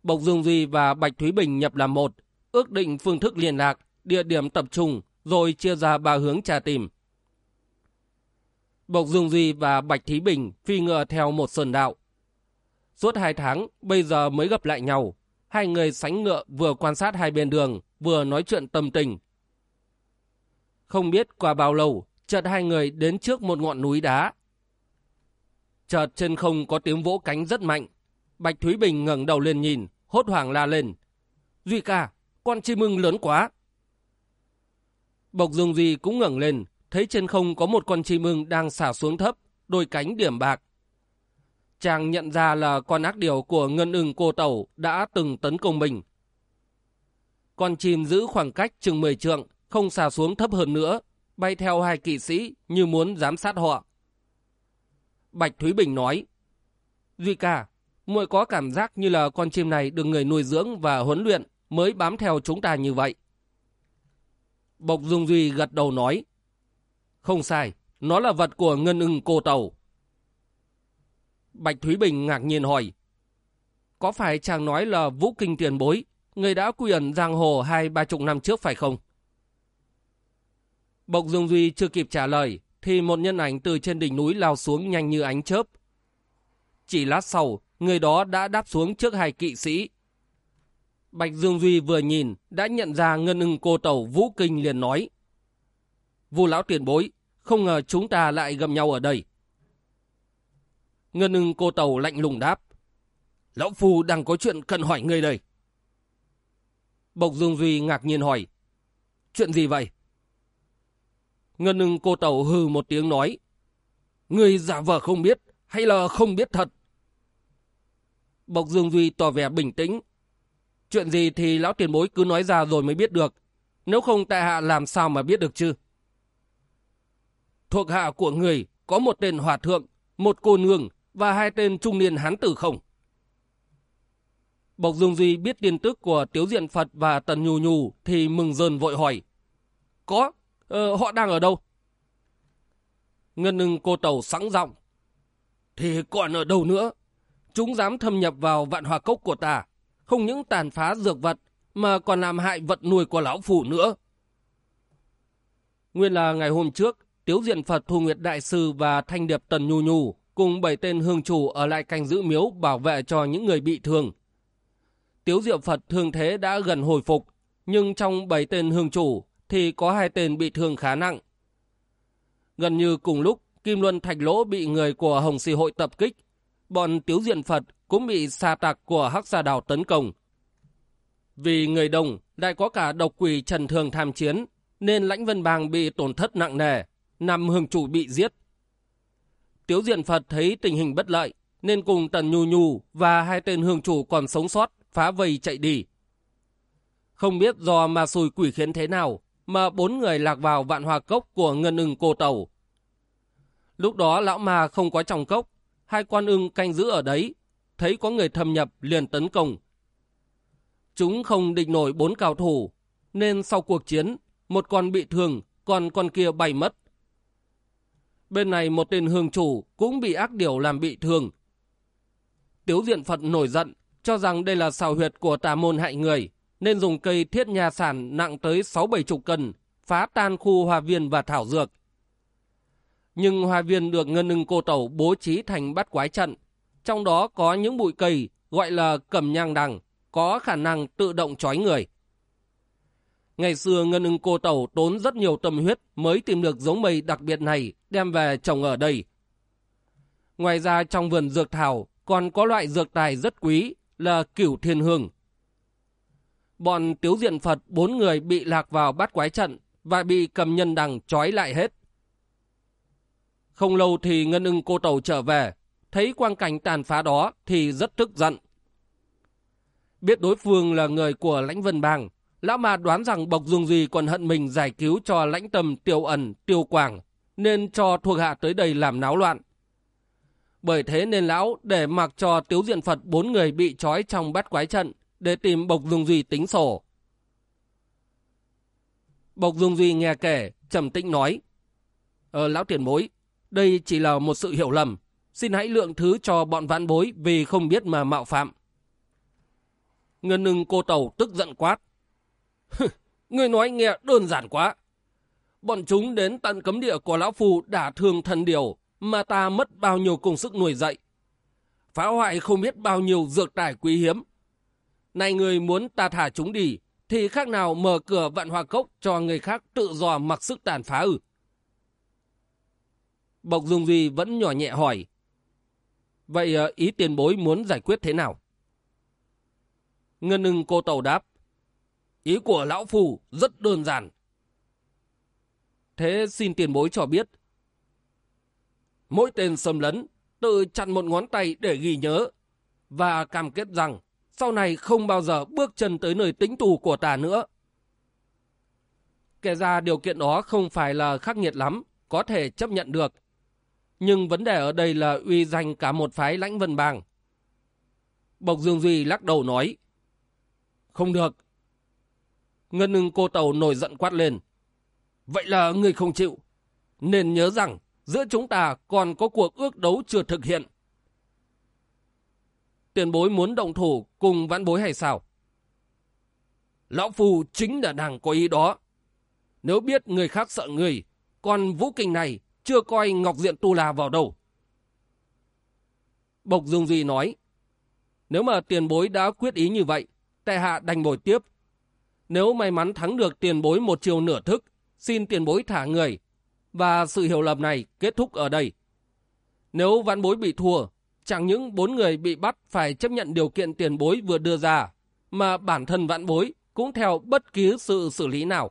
Bộc Dương Duy và Bạch Thúy Bình nhập làm một, ước định phương thức liên lạc, địa điểm tập trung, rồi chia ra ba hướng tra tìm. Bộc Dung Duy và Bạch Thí Bình phi ngựa theo một sơn đạo. Suốt hai tháng, bây giờ mới gặp lại nhau. Hai người sánh ngựa vừa quan sát hai bên đường, vừa nói chuyện tâm tình. Không biết qua bao lâu, chợt hai người đến trước một ngọn núi đá. Chợt trên không có tiếng vỗ cánh rất mạnh. Bạch Thúy Bình ngẩng đầu lên nhìn, hốt hoảng la lên. Duy ca, con chim ưng lớn quá. Bộc Dương Duy cũng ngẩng lên, thấy trên không có một con chim ưng đang xả xuống thấp, đôi cánh điểm bạc. Chàng nhận ra là con ác điều của ngân ưng cô tẩu đã từng tấn công mình. Con chim giữ khoảng cách chừng 10 trượng, không xả xuống thấp hơn nữa, bay theo hai kỵ sĩ như muốn giám sát họ. Bạch Thúy Bình nói, Duy ca, muội có cảm giác như là con chim này được người nuôi dưỡng và huấn luyện mới bám theo chúng ta như vậy. Bộc Dung Duy gật đầu nói, không sai, nó là vật của ngân ưng cô tàu. Bạch Thúy Bình ngạc nhiên hỏi, có phải chàng nói là vũ kinh tiền bối, người đã quy ẩn giang hồ hai ba chục năm trước phải không? Bộc Dung Duy chưa kịp trả lời, thì một nhân ảnh từ trên đỉnh núi lao xuống nhanh như ánh chớp. Chỉ lát sau, người đó đã đáp xuống trước hai kỵ sĩ. Bạch Dương Duy vừa nhìn đã nhận ra ngân ưng cô tẩu Vũ Kinh liền nói. Vu lão tiền bối, không ngờ chúng ta lại gặp nhau ở đây. Ngân ưng cô tàu lạnh lùng đáp. Lão Phu đang có chuyện cần hỏi ngươi đây. Bộc Dương Duy ngạc nhiên hỏi. Chuyện gì vậy? Ngân ưng cô tàu hừ một tiếng nói. Ngươi giả vờ không biết hay là không biết thật? Bộc Dương Duy tỏ vẻ bình tĩnh. Chuyện gì thì lão tiền bối cứ nói ra rồi mới biết được. Nếu không tại hạ làm sao mà biết được chứ? Thuộc hạ của người có một tên hòa thượng, một cô nương và hai tên trung niên hán tử không? Bộc Dương Duy biết tin tức của Tiếu Diện Phật và Tần Nhu Nhu thì mừng rơn vội hỏi. Có, ờ, họ đang ở đâu? Ngân ưng cô tàu sẵn giọng. Thì còn ở đâu nữa? Chúng dám thâm nhập vào vạn hòa cốc của ta. Không những tàn phá dược vật mà còn làm hại vật nuôi của lão phủ nữa. Nguyên là ngày hôm trước, Tiếu Diện Phật Thu Nguyệt Đại Sư và Thanh Điệp Tần Nhu Nhu cùng bảy tên hương chủ ở lại canh giữ miếu bảo vệ cho những người bị thương. Tiếu Diệu Phật thương thế đã gần hồi phục, nhưng trong bảy tên hương chủ thì có hai tên bị thương khá nặng. Gần như cùng lúc, Kim Luân Thạch Lỗ bị người của Hồng Sĩ Hội tập kích, bọn Tiếu Diện Phật cũng bị xà tạc của Hắc gia Đào tấn công. Vì người đồng lại có cả độc quỷ Trần Thường tham chiến, nên lãnh vân bang bị tổn thất nặng nề, nằm hương chủ bị giết. Tiếu Diện Phật thấy tình hình bất lợi, nên cùng Tần Nhu Nhu và hai tên hương chủ còn sống sót phá vây chạy đi. Không biết do mà xùi quỷ khiến thế nào mà bốn người lạc vào vạn hòa cốc của ngân ưng cô tàu. Lúc đó lão ma không có trong cốc, hai quan ưng canh giữ ở đấy, thấy có người thâm nhập liền tấn công. Chúng không địch nổi bốn cao thủ, nên sau cuộc chiến, một con bị thương, còn con kia bay mất. Bên này một tên hương chủ cũng bị ác điều làm bị thương. Tiếu diện Phật nổi giận, cho rằng đây là xào huyệt của tà môn hại người, nên dùng cây thiết nhà sản nặng tới 6-7 chục cân, phá tan khu hòa viên và thảo dược. Nhưng hòa viên được ngân ưng cô tẩu bố trí thành bắt quái trận, trong đó có những bụi cây gọi là cầm nhang đằng, có khả năng tự động trói người. Ngày xưa Ngân ưng cô tẩu tốn rất nhiều tâm huyết mới tìm được giống mây đặc biệt này đem về trồng ở đây. Ngoài ra trong vườn dược thảo còn có loại dược tài rất quý là cửu thiên hương. Bọn tiếu diện Phật bốn người bị lạc vào bát quái trận và bị cầm nhân đằng trói lại hết. Không lâu thì Ngân ưng cô tàu trở về, thấy quang cảnh tàn phá đó thì rất tức giận. Biết đối phương là người của lãnh vân bang, Lão mà đoán rằng Bộc Dương Duy còn hận mình giải cứu cho lãnh tâm tiêu ẩn, tiêu quảng, nên cho thuộc hạ tới đây làm náo loạn. Bởi thế nên lão để mặc cho tiếu diện Phật bốn người bị trói trong bát quái trận để tìm Bộc Dương Duy tính sổ. Bộc Dương Duy nghe kể, trầm tĩnh nói. Ờ, lão tiền bối, đây chỉ là một sự hiểu lầm. Xin hãy lượng thứ cho bọn vãn bối vì không biết mà mạo phạm. Ngân ưng cô tàu tức giận quát. Người nói nghe đơn giản quá. Bọn chúng đến tận cấm địa của Lão Phù đả thương thần điều mà ta mất bao nhiêu công sức nuôi dạy. Phá hoại không biết bao nhiêu dược tài quý hiếm. Này người muốn ta thả chúng đi, thì khác nào mở cửa vạn hoa cốc cho người khác tự do mặc sức tàn phá ư. Bộc Dung Duy vẫn nhỏ nhẹ hỏi. Vậy ờ, ý tiền bối muốn giải quyết thế nào? Ngân ưng cô tàu đáp. Ý của lão phù rất đơn giản. Thế xin tiền bối cho biết. Mỗi tên xâm lấn tự chặn một ngón tay để ghi nhớ và cam kết rằng sau này không bao giờ bước chân tới nơi tính tù của ta nữa. Kể ra điều kiện đó không phải là khắc nghiệt lắm, có thể chấp nhận được. Nhưng vấn đề ở đây là uy danh cả một phái lãnh vân bang. Bộc Dương Duy lắc đầu nói. Không được, Ngân ưng cô tàu nổi giận quát lên. Vậy là người không chịu. Nên nhớ rằng giữa chúng ta còn có cuộc ước đấu chưa thực hiện. Tiền bối muốn động thủ cùng vãn bối hay sao? Lão Phu chính là đang có ý đó. Nếu biết người khác sợ người, còn vũ kinh này chưa coi Ngọc Diện Tu La vào đâu. Bộc Dương Duy nói, nếu mà tiền bối đã quyết ý như vậy, tại hạ đành bồi tiếp. Nếu may mắn thắng được tiền bối một chiều nửa thức, xin tiền bối thả người, và sự hiểu lầm này kết thúc ở đây. Nếu vãn bối bị thua, chẳng những bốn người bị bắt phải chấp nhận điều kiện tiền bối vừa đưa ra, mà bản thân vãn bối cũng theo bất cứ sự xử lý nào.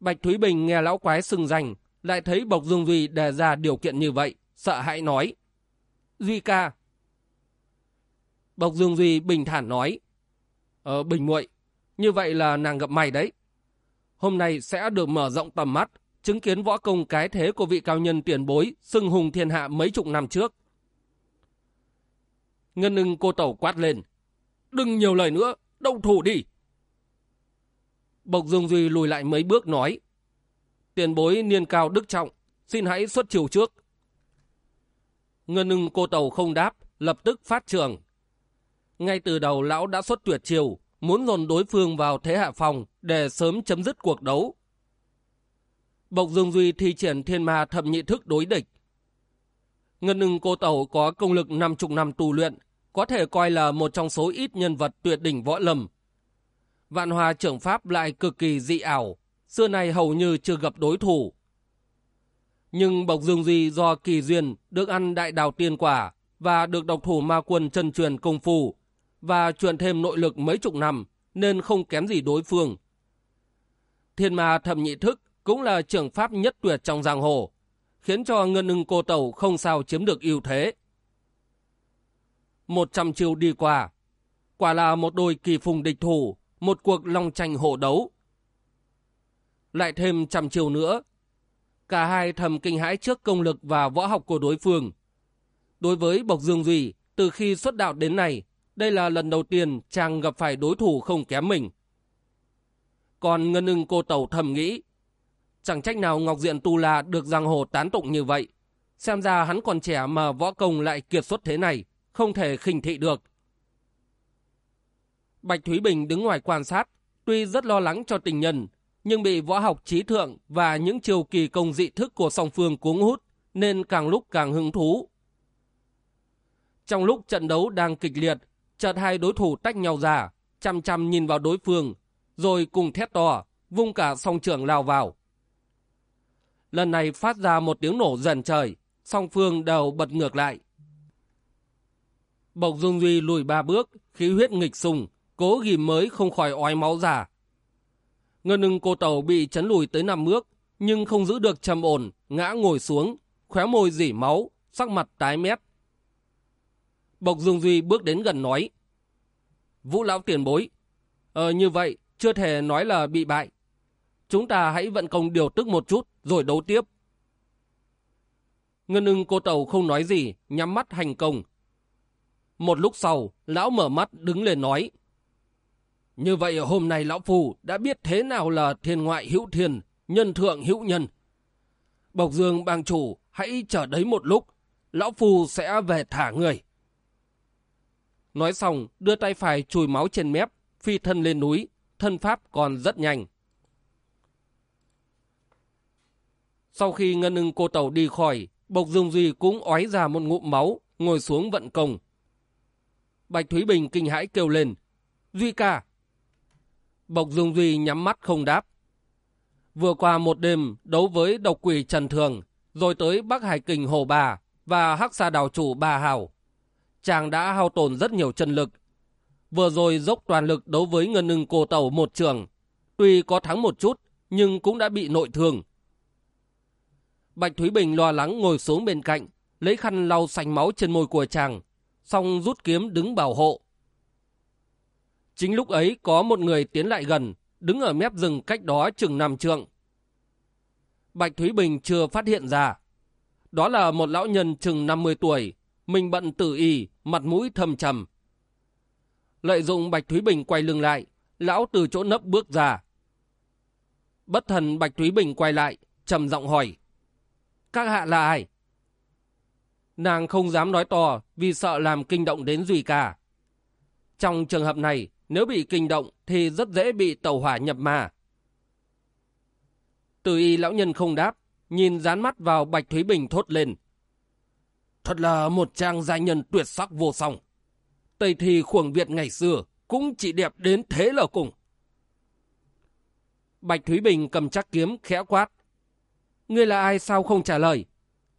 Bạch Thúy Bình nghe lão quái sừng danh, lại thấy Bộc Dương Duy đề ra điều kiện như vậy, sợ hãi nói. Duy ca. Bộc Dương Duy bình thản nói. Ờ, Bình muội như vậy là nàng gặp mày đấy. Hôm nay sẽ được mở rộng tầm mắt, chứng kiến võ công cái thế của vị cao nhân tiền bối, xưng hùng thiên hạ mấy chục năm trước. Ngân ưng cô tẩu quát lên. Đừng nhiều lời nữa, động thủ đi. Bộc Dương Duy lùi lại mấy bước nói. Tiền bối niên cao đức trọng, xin hãy xuất chiều trước. Ngân ưng cô tàu không đáp, lập tức phát trường. Ngay từ đầu lão đã xuất tuyệt chiều, muốn dồn đối phương vào thế hạ phòng để sớm chấm dứt cuộc đấu. Bộc Dương Duy thi triển thiên ma thập nhị thức đối địch. Ngân ưng cô tàu có công lực năm chục năm tu luyện, có thể coi là một trong số ít nhân vật tuyệt đỉnh võ lâm. Vạn hòa trưởng pháp lại cực kỳ dị ảo, xưa nay hầu như chưa gặp đối thủ. Nhưng Bộc Dương Duy do kỳ duyên được ăn đại đào tiên quả và được độc thủ ma quân chân truyền công phu và truyền thêm nội lực mấy chục năm nên không kém gì đối phương. Thiên ma thẩm nhị thức cũng là trưởng pháp nhất tuyệt trong giang hồ, khiến cho ngân ưng cô tẩu không sao chiếm được ưu thế. Một trăm chiêu đi qua, quả là một đôi kỳ phùng địch thủ, một cuộc long tranh hổ đấu. Lại thêm trăm chiều nữa, cả hai thầm kinh hãi trước công lực và võ học của đối phương. Đối với Bộc Dương Duy, từ khi xuất đạo đến nay, đây là lần đầu tiên chàng gặp phải đối thủ không kém mình. Còn Ngân ưng cô tàu thầm nghĩ, chẳng trách nào Ngọc Diện Tu La được giang hồ tán tụng như vậy. Xem ra hắn còn trẻ mà võ công lại kiệt xuất thế này, không thể khinh thị được. Bạch Thúy Bình đứng ngoài quan sát, tuy rất lo lắng cho tình nhân, nhưng bị võ học trí thượng và những chiều kỳ công dị thức của song phương cuốn hút, nên càng lúc càng hứng thú. Trong lúc trận đấu đang kịch liệt, chợt hai đối thủ tách nhau ra, chăm chăm nhìn vào đối phương, rồi cùng thét to, vung cả song trưởng lao vào. Lần này phát ra một tiếng nổ dần trời, song phương đều bật ngược lại. Bộc Dương Duy lùi ba bước, khí huyết nghịch sùng, cố ghim mới không khỏi oai máu giả Ngân ưng cô tàu bị chấn lùi tới năm bước, nhưng không giữ được trầm ổn, ngã ngồi xuống, khóe môi dỉ máu, sắc mặt tái mét. Bộc Dương Duy bước đến gần nói. Vũ lão tiền bối. Ờ như vậy, chưa thể nói là bị bại. Chúng ta hãy vận công điều tức một chút, rồi đấu tiếp. Ngân ưng cô tàu không nói gì, nhắm mắt hành công. Một lúc sau, lão mở mắt đứng lên nói. Như vậy hôm nay lão phù đã biết thế nào là thiên ngoại hữu thiên, nhân thượng hữu nhân. Bộc Dương bang chủ, hãy chờ đấy một lúc, lão phù sẽ về thả người. Nói xong, đưa tay phải chùi máu trên mép, phi thân lên núi, thân pháp còn rất nhanh. Sau khi ngân ưng cô tàu đi khỏi, Bộc Dương Duy cũng ói ra một ngụm máu, ngồi xuống vận công. Bạch Thúy Bình kinh hãi kêu lên. Duy ca! Bộc Dương Duy nhắm mắt không đáp. Vừa qua một đêm đấu với độc quỷ Trần Thường, rồi tới Bắc Hải Kình Hồ Bà và Hắc Sa Đào Chủ Bà Hảo. Chàng đã hao tổn rất nhiều chân lực. Vừa rồi dốc toàn lực đấu với Ngân Nưng cô tàu một trường. Tuy có thắng một chút, nhưng cũng đã bị nội thương. Bạch Thúy Bình lo lắng ngồi xuống bên cạnh, lấy khăn lau sành máu trên môi của chàng, xong rút kiếm đứng bảo hộ. Chính lúc ấy có một người tiến lại gần, đứng ở mép rừng cách đó chừng nằm trượng. Bạch Thúy Bình chưa phát hiện ra. Đó là một lão nhân chừng 50 tuổi, mình bận tử y, mặt mũi thầm trầm. Lợi dụng Bạch Thúy Bình quay lưng lại, lão từ chỗ nấp bước ra. Bất thần Bạch Thúy Bình quay lại, trầm giọng hỏi. Các hạ là ai? Nàng không dám nói to vì sợ làm kinh động đến Duy cả Trong trường hợp này, nếu bị kinh động thì rất dễ bị tàu hỏa nhập ma. Từ y lão nhân không đáp, nhìn dán mắt vào Bạch Thúy Bình thốt lên. Thật là một trang gia nhân tuyệt sắc vô song. Tây thi khuẩn Việt ngày xưa cũng chỉ đẹp đến thế là cùng. Bạch Thúy Bình cầm chắc kiếm khẽ quát. Ngươi là ai sao không trả lời?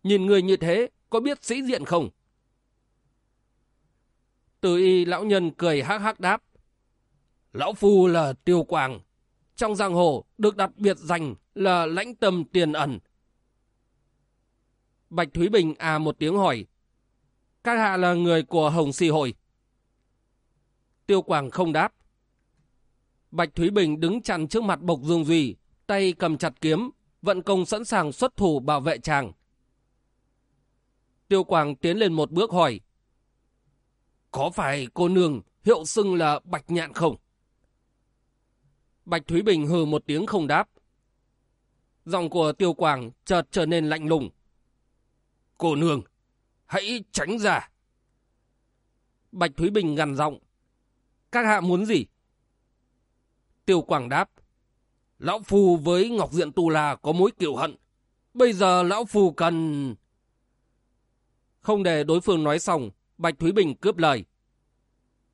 Nhìn người như thế, có biết sĩ diện không? Từ y lão nhân cười hắc hắc đáp. Lão Phu là Tiêu Quảng. Trong giang hồ được đặt biệt danh là lãnh tâm tiền ẩn. Bạch Thúy Bình à một tiếng hỏi. Các hạ là người của Hồng Si Hội. Tiêu Quảng không đáp. Bạch Thúy Bình đứng chặn trước mặt Bộc Dương Duy, tay cầm chặt kiếm, vận công sẵn sàng xuất thủ bảo vệ chàng. Tiêu Quảng tiến lên một bước hỏi. Có phải cô nương hiệu xưng là Bạch Nhạn không? Bạch Thúy Bình hừ một tiếng không đáp. Giọng của Tiêu Quảng chợt trở nên lạnh lùng. Cô nương, hãy tránh ra. Bạch Thúy Bình gằn giọng. Các hạ muốn gì? Tiêu Quảng đáp. Lão Phu với Ngọc Diện Tu La có mối kiểu hận. Bây giờ Lão Phu cần... Không để đối phương nói xong, Bạch Thúy Bình cướp lời.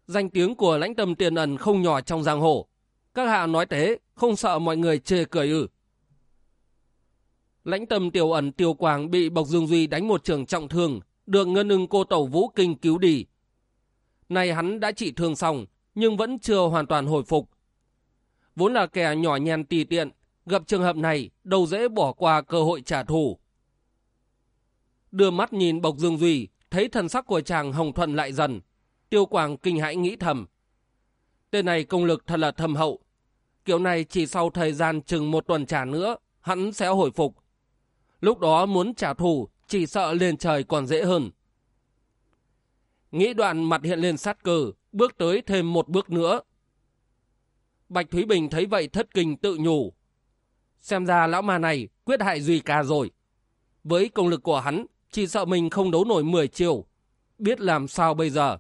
Danh tiếng của lãnh tâm tiền ẩn không nhỏ trong giang hồ. Các hạ nói thế, không sợ mọi người chê cười ư. Lãnh tâm tiểu ẩn tiêu quang bị Bộc Dương Duy đánh một trường trọng thương, được ngân ưng cô tẩu vũ kinh cứu đi. Này hắn đã trị thương xong, nhưng vẫn chưa hoàn toàn hồi phục. Vốn là kẻ nhỏ nhen tì tiện, gặp trường hợp này đâu dễ bỏ qua cơ hội trả thù. Đưa mắt nhìn Bộc Dương Duy, thấy thần sắc của chàng hồng thuận lại dần. Tiêu quang kinh hãi nghĩ thầm. Tên này công lực thật là thâm hậu. Kiểu này chỉ sau thời gian chừng một tuần trả nữa, hắn sẽ hồi phục. Lúc đó muốn trả thù, chỉ sợ lên trời còn dễ hơn. Nghĩ đoạn mặt hiện lên sát cờ, bước tới thêm một bước nữa. Bạch Thúy Bình thấy vậy thất kinh tự nhủ. Xem ra lão ma này quyết hại Duy ca rồi. Với công lực của hắn, chỉ sợ mình không đấu nổi 10 chiều. Biết làm sao bây giờ.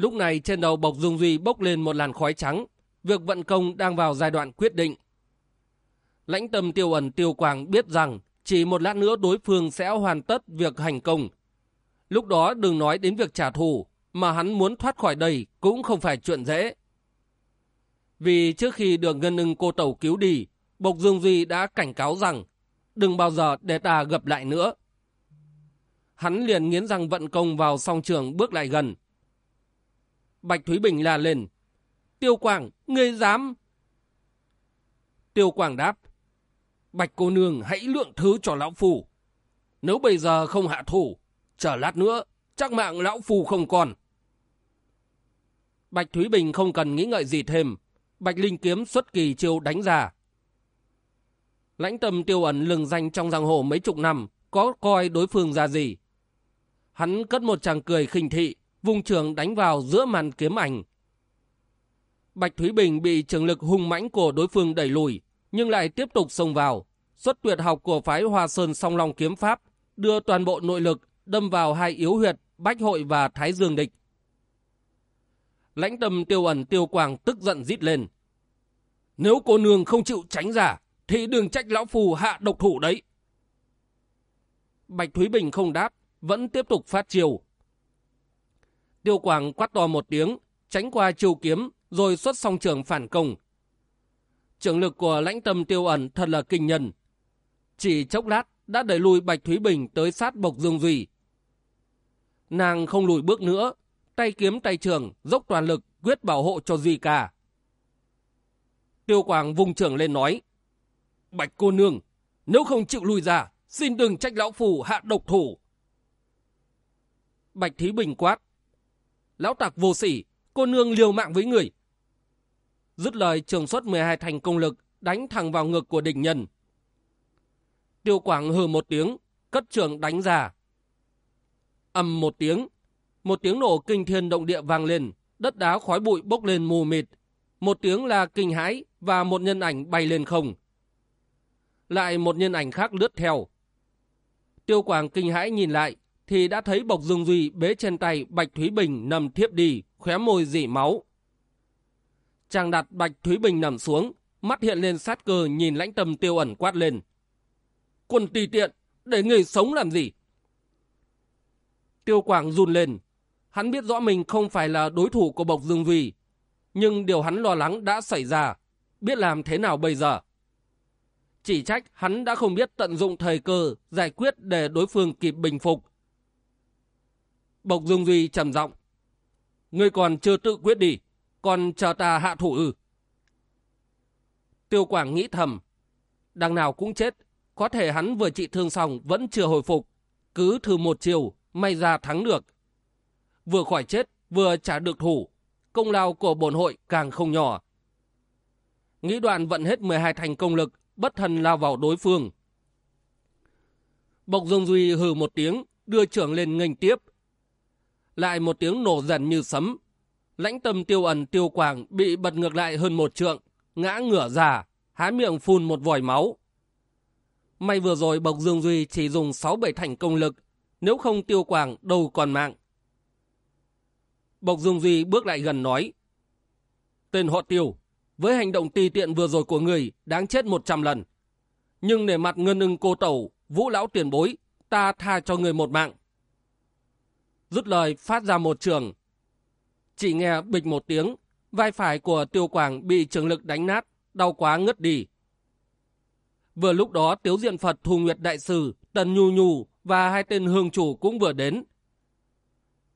Lúc này trên đầu Bộc Dung Duy bốc lên một làn khói trắng. Việc vận công đang vào giai đoạn quyết định. Lãnh tâm tiêu ẩn tiêu quang biết rằng chỉ một lát nữa đối phương sẽ hoàn tất việc hành công. Lúc đó đừng nói đến việc trả thù, mà hắn muốn thoát khỏi đây cũng không phải chuyện dễ. Vì trước khi được ngân ưng cô tàu cứu đi, Bộc Dương Duy đã cảnh cáo rằng đừng bao giờ để ta gặp lại nữa. Hắn liền nghiến răng vận công vào song trường bước lại gần. Bạch Thúy Bình la lên. Tiêu Quảng, ngươi dám... Tiêu Quảng đáp. Bạch cô nương hãy lượng thứ cho lão phù. Nếu bây giờ không hạ thủ, chờ lát nữa, chắc mạng lão phù không còn. Bạch Thúy Bình không cần nghĩ ngợi gì thêm. Bạch Linh kiếm xuất kỳ chiêu đánh ra. Lãnh tâm tiêu ẩn lừng danh trong giang hồ mấy chục năm, có coi đối phương ra gì. Hắn cất một chàng cười khinh thị, vùng trường đánh vào giữa màn kiếm ảnh. Bạch Thúy Bình bị trường lực hung mãnh của đối phương đẩy lùi, nhưng lại tiếp tục xông vào. Xuất tuyệt học của phái Hoa Sơn song long kiếm pháp, đưa toàn bộ nội lực đâm vào hai yếu huyệt, Bách Hội và Thái Dương Địch. Lãnh tâm tiêu ẩn tiêu quang tức giận rít lên. Nếu cô nương không chịu tránh ra, thì đừng trách lão phù hạ độc thủ đấy. Bạch Thúy Bình không đáp, vẫn tiếp tục phát chiều. Tiêu Quảng quát to một tiếng, tránh qua chiêu kiếm, rồi xuất song trường phản công. Trường lực của lãnh tâm tiêu ẩn thật là kinh nhân. Chỉ chốc lát đã đẩy lùi Bạch Thúy Bình tới sát Bộc Dương Duy. Nàng không lùi bước nữa, tay kiếm tay trường, dốc toàn lực, quyết bảo hộ cho Duy ca. Tiêu Quảng vùng trưởng lên nói, Bạch cô nương, nếu không chịu lùi ra, xin đừng trách lão phù hạ độc thủ. Bạch Thúy Bình quát, Lão tặc vô sỉ, cô nương liều mạng với người. Dứt lời trường xuất 12 thành công lực, đánh thẳng vào ngực của địch nhân. Tiêu Quảng hừ một tiếng, cất trường đánh ra. ầm một tiếng, một tiếng nổ kinh thiên động địa vang lên, đất đá khói bụi bốc lên mù mịt. Một tiếng là kinh hãi và một nhân ảnh bay lên không. Lại một nhân ảnh khác lướt theo. Tiêu Quảng kinh hãi nhìn lại, thì đã thấy Bộc Dương Duy bế trên tay Bạch Thúy Bình nằm thiếp đi, khóe môi dỉ máu. Chàng đặt Bạch Thúy Bình nằm xuống, mắt hiện lên sát cơ nhìn lãnh tâm tiêu ẩn quát lên. Quân tùy tiện, để người sống làm gì? Tiêu Quảng run lên. Hắn biết rõ mình không phải là đối thủ của Bộc Dương Duy, nhưng điều hắn lo lắng đã xảy ra, biết làm thế nào bây giờ. Chỉ trách hắn đã không biết tận dụng thời cơ giải quyết để đối phương kịp bình phục. Bộc Dương Duy trầm giọng Ngươi còn chưa tự quyết đi, còn chờ ta hạ thủ ư. Tiêu Quảng nghĩ thầm, đằng nào cũng chết, có thể hắn vừa trị thương xong vẫn chưa hồi phục, cứ thử một chiều, may ra thắng được. Vừa khỏi chết, vừa trả được thủ, công lao của bổn hội càng không nhỏ. Nghĩ đoạn vận hết 12 thành công lực, bất thần lao vào đối phương. Bộc Dương Duy hừ một tiếng, đưa trưởng lên nghênh tiếp. Lại một tiếng nổ dần như sấm. Lãnh tâm tiêu ẩn tiêu quảng bị bật ngược lại hơn một trượng, ngã ngửa ra, há miệng phun một vòi máu. May vừa rồi Bộc Dương Duy chỉ dùng 6-7 thành công lực, nếu không tiêu quảng đâu còn mạng. Bộc Dương Duy bước lại gần nói. Tên họ tiêu, với hành động ti tiện vừa rồi của người đáng chết 100 lần. Nhưng để mặt ngân ưng cô tẩu, vũ lão tiền bối, ta tha cho người một mạng. Rút lời phát ra một trường. Chỉ nghe bịch một tiếng, vai phải của tiêu quảng bị trường lực đánh nát, đau quá ngất đi. Vừa lúc đó Tiếu Diện Phật Thù Nguyệt Đại Sư, Tần Nhu Nhu và hai tên hương chủ cũng vừa đến.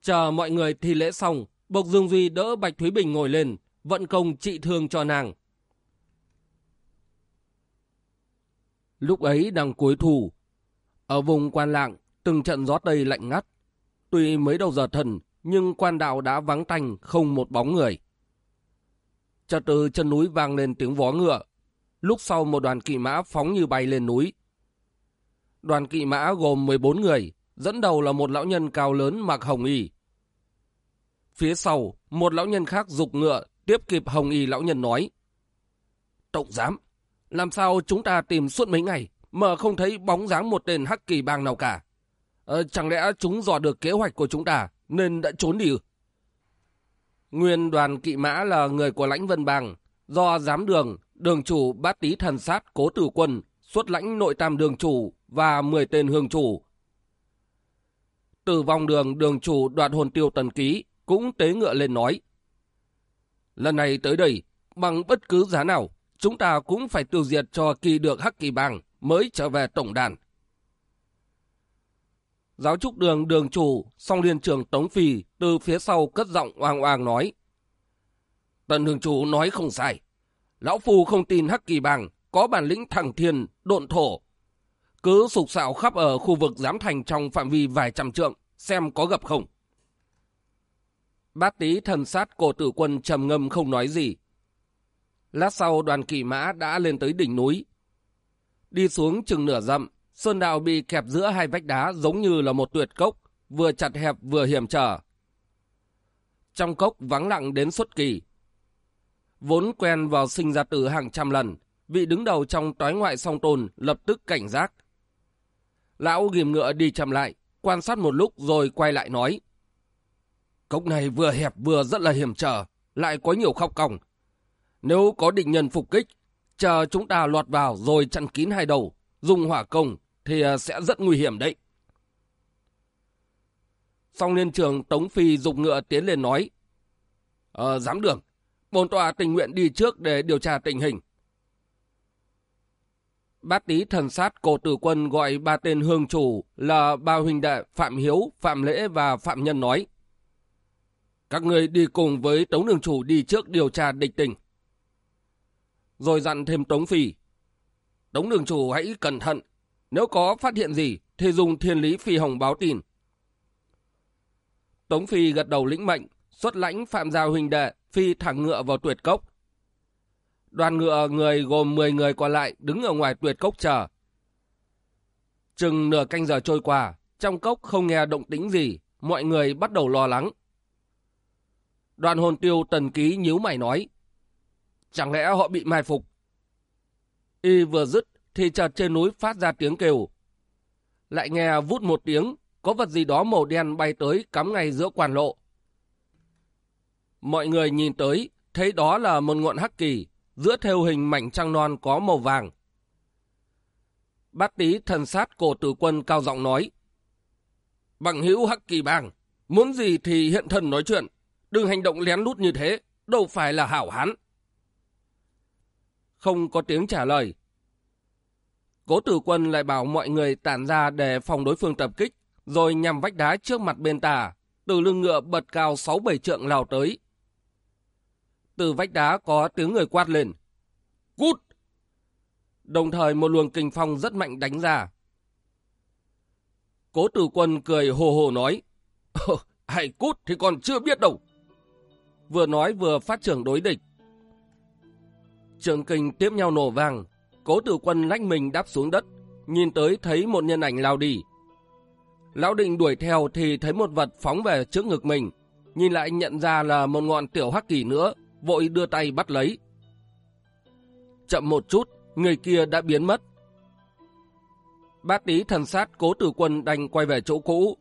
Chờ mọi người thi lễ xong, Bộc Dương Duy đỡ Bạch Thúy Bình ngồi lên, vận công trị thương cho nàng. Lúc ấy đang cuối thủ, ở vùng quan lạng, từng trận gió tây lạnh ngắt. Tuy mới đầu giờ thần, nhưng quan đạo đã vắng tanh, không một bóng người. Chợt từ chân núi vang lên tiếng vó ngựa. Lúc sau một đoàn kỵ mã phóng như bay lên núi. Đoàn kỵ mã gồm 14 người, dẫn đầu là một lão nhân cao lớn mặc hồng y. Phía sau, một lão nhân khác dục ngựa, tiếp kịp hồng y lão nhân nói. Tổng giám, làm sao chúng ta tìm suốt mấy ngày mà không thấy bóng dáng một tên hắc kỳ bang nào cả? Ờ, chẳng lẽ chúng dò được kế hoạch của chúng ta nên đã trốn đi Nguyên đoàn kỵ mã là người của lãnh vân bang, do giám đường, đường chủ bát tý thần sát cố tử quân, xuất lãnh nội tam đường chủ và 10 tên hương chủ. Từ vòng đường đường chủ đoạt hồn tiêu tần ký cũng tế ngựa lên nói. Lần này tới đây, bằng bất cứ giá nào, chúng ta cũng phải tiêu diệt cho kỳ được hắc kỳ bang mới trở về tổng đàn. Giáo trúc đường đường chủ, song liên trường Tống Phi từ phía sau cất giọng oang oang nói. Tần đường chủ nói không sai. Lão Phu không tin Hắc Kỳ Bàng có bản lĩnh thẳng thiên, độn thổ. Cứ sục sạo khắp ở khu vực giám thành trong phạm vi vài trăm trượng, xem có gặp không. Bát tí thần sát cổ tử quân trầm ngâm không nói gì. Lát sau đoàn kỳ mã đã lên tới đỉnh núi. Đi xuống chừng nửa dặm, Sơn đạo bị kẹp giữa hai vách đá giống như là một tuyệt cốc, vừa chặt hẹp vừa hiểm trở. Trong cốc vắng lặng đến xuất kỳ. Vốn quen vào sinh ra tử hàng trăm lần, vị đứng đầu trong toái ngoại song tồn lập tức cảnh giác. Lão ghim ngựa đi chậm lại, quan sát một lúc rồi quay lại nói. Cốc này vừa hẹp vừa rất là hiểm trở, lại có nhiều khóc còng. Nếu có định nhân phục kích, chờ chúng ta lọt vào rồi chặn kín hai đầu, dùng hỏa công thì à, sẽ rất nguy hiểm đấy. Song liên trường Tống Phi dục ngựa tiến lên nói. Ờ, giám đường, bồn tòa tình nguyện đi trước để điều tra tình hình. Bát tý thần sát cổ tử quân gọi ba tên hương chủ là ba huynh đệ Phạm Hiếu, Phạm Lễ và Phạm Nhân nói. Các người đi cùng với Tống Đường Chủ đi trước điều tra địch tình. Rồi dặn thêm Tống Phi. Tống Đường Chủ hãy cẩn thận, nếu có phát hiện gì, thì dùng thiên lý phi hồng báo tin. Tống Phi gật đầu lĩnh mệnh, xuất lãnh Phạm Giao huynh đệ, phi thẳng ngựa vào tuyệt cốc. Đoàn ngựa người gồm 10 người còn lại đứng ở ngoài tuyệt cốc chờ. Chừng nửa canh giờ trôi qua, trong cốc không nghe động tĩnh gì, mọi người bắt đầu lo lắng. Đoàn hồn tiêu tần ký nhíu mày nói. Chẳng lẽ họ bị mai phục? Y vừa dứt thì chợt trên núi phát ra tiếng kêu. Lại nghe vút một tiếng, có vật gì đó màu đen bay tới cắm ngay giữa quan lộ. Mọi người nhìn tới, thấy đó là một ngọn hắc kỳ, giữa theo hình mảnh trăng non có màu vàng. Bát tí thần sát cổ tử quân cao giọng nói. Bằng hữu hắc kỳ bang, Muốn gì thì hiện thân nói chuyện. Đừng hành động lén lút như thế. Đâu phải là hảo hán. Không có tiếng trả lời. Cố tử quân lại bảo mọi người tản ra để phòng đối phương tập kích, rồi nhằm vách đá trước mặt bên tà, từ lưng ngựa bật cao 6-7 trượng lao tới. Từ vách đá có tiếng người quát lên. Cút! Đồng thời một luồng kinh phong rất mạnh đánh ra. Cố tử quân cười hồ hồ nói. "Hãy cút thì còn chưa biết đâu. Vừa nói vừa phát trưởng đối địch. Trường kinh tiếp nhau nổ vàng. Cố tử quân lách mình đáp xuống đất. Nhìn tới thấy một nhân ảnh lao đi. Lão định đuổi theo thì thấy một vật phóng về trước ngực mình. Nhìn lại nhận ra là một ngọn tiểu hắc kỳ nữa. Vội đưa tay bắt lấy. Chậm một chút, người kia đã biến mất. Bát tí thần sát cố tử quân đành quay về chỗ cũ.